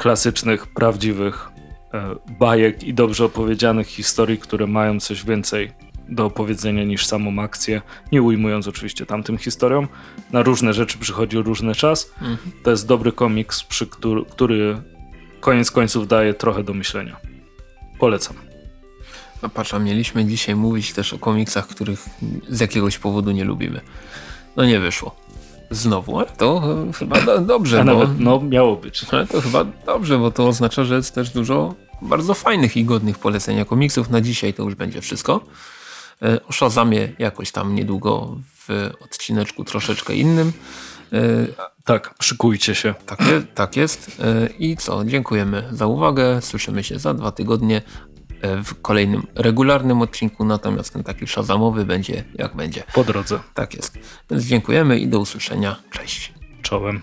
klasycznych, prawdziwych e, bajek i dobrze opowiedzianych historii, które mają coś więcej do opowiedzenia niż samą akcję, nie ujmując oczywiście tamtym historiom. Na różne rzeczy przychodzi różny czas. Mhm. To jest dobry komiks, przy który, który koniec końców daje trochę do myślenia. Polecam. No patrz, mieliśmy dzisiaj mówić też o komiksach, których z jakiegoś powodu nie lubimy. No nie wyszło. Znowu, ale to chyba do, dobrze. A bo, nawet, no miało być. Ale to chyba dobrze, bo to oznacza, że jest też dużo bardzo fajnych i godnych polecenia komiksów. Na dzisiaj to już będzie wszystko. E, o Shazamie jakoś tam niedługo w odcineczku troszeczkę innym. E, tak, szykujcie się. Tak, tak jest. E, I co? Dziękujemy za uwagę. Słyszymy się za dwa tygodnie e, w kolejnym regularnym odcinku, natomiast ten taki szazamowy będzie jak będzie. Po drodze. Tak jest. Więc dziękujemy i do usłyszenia. Cześć. Czołem.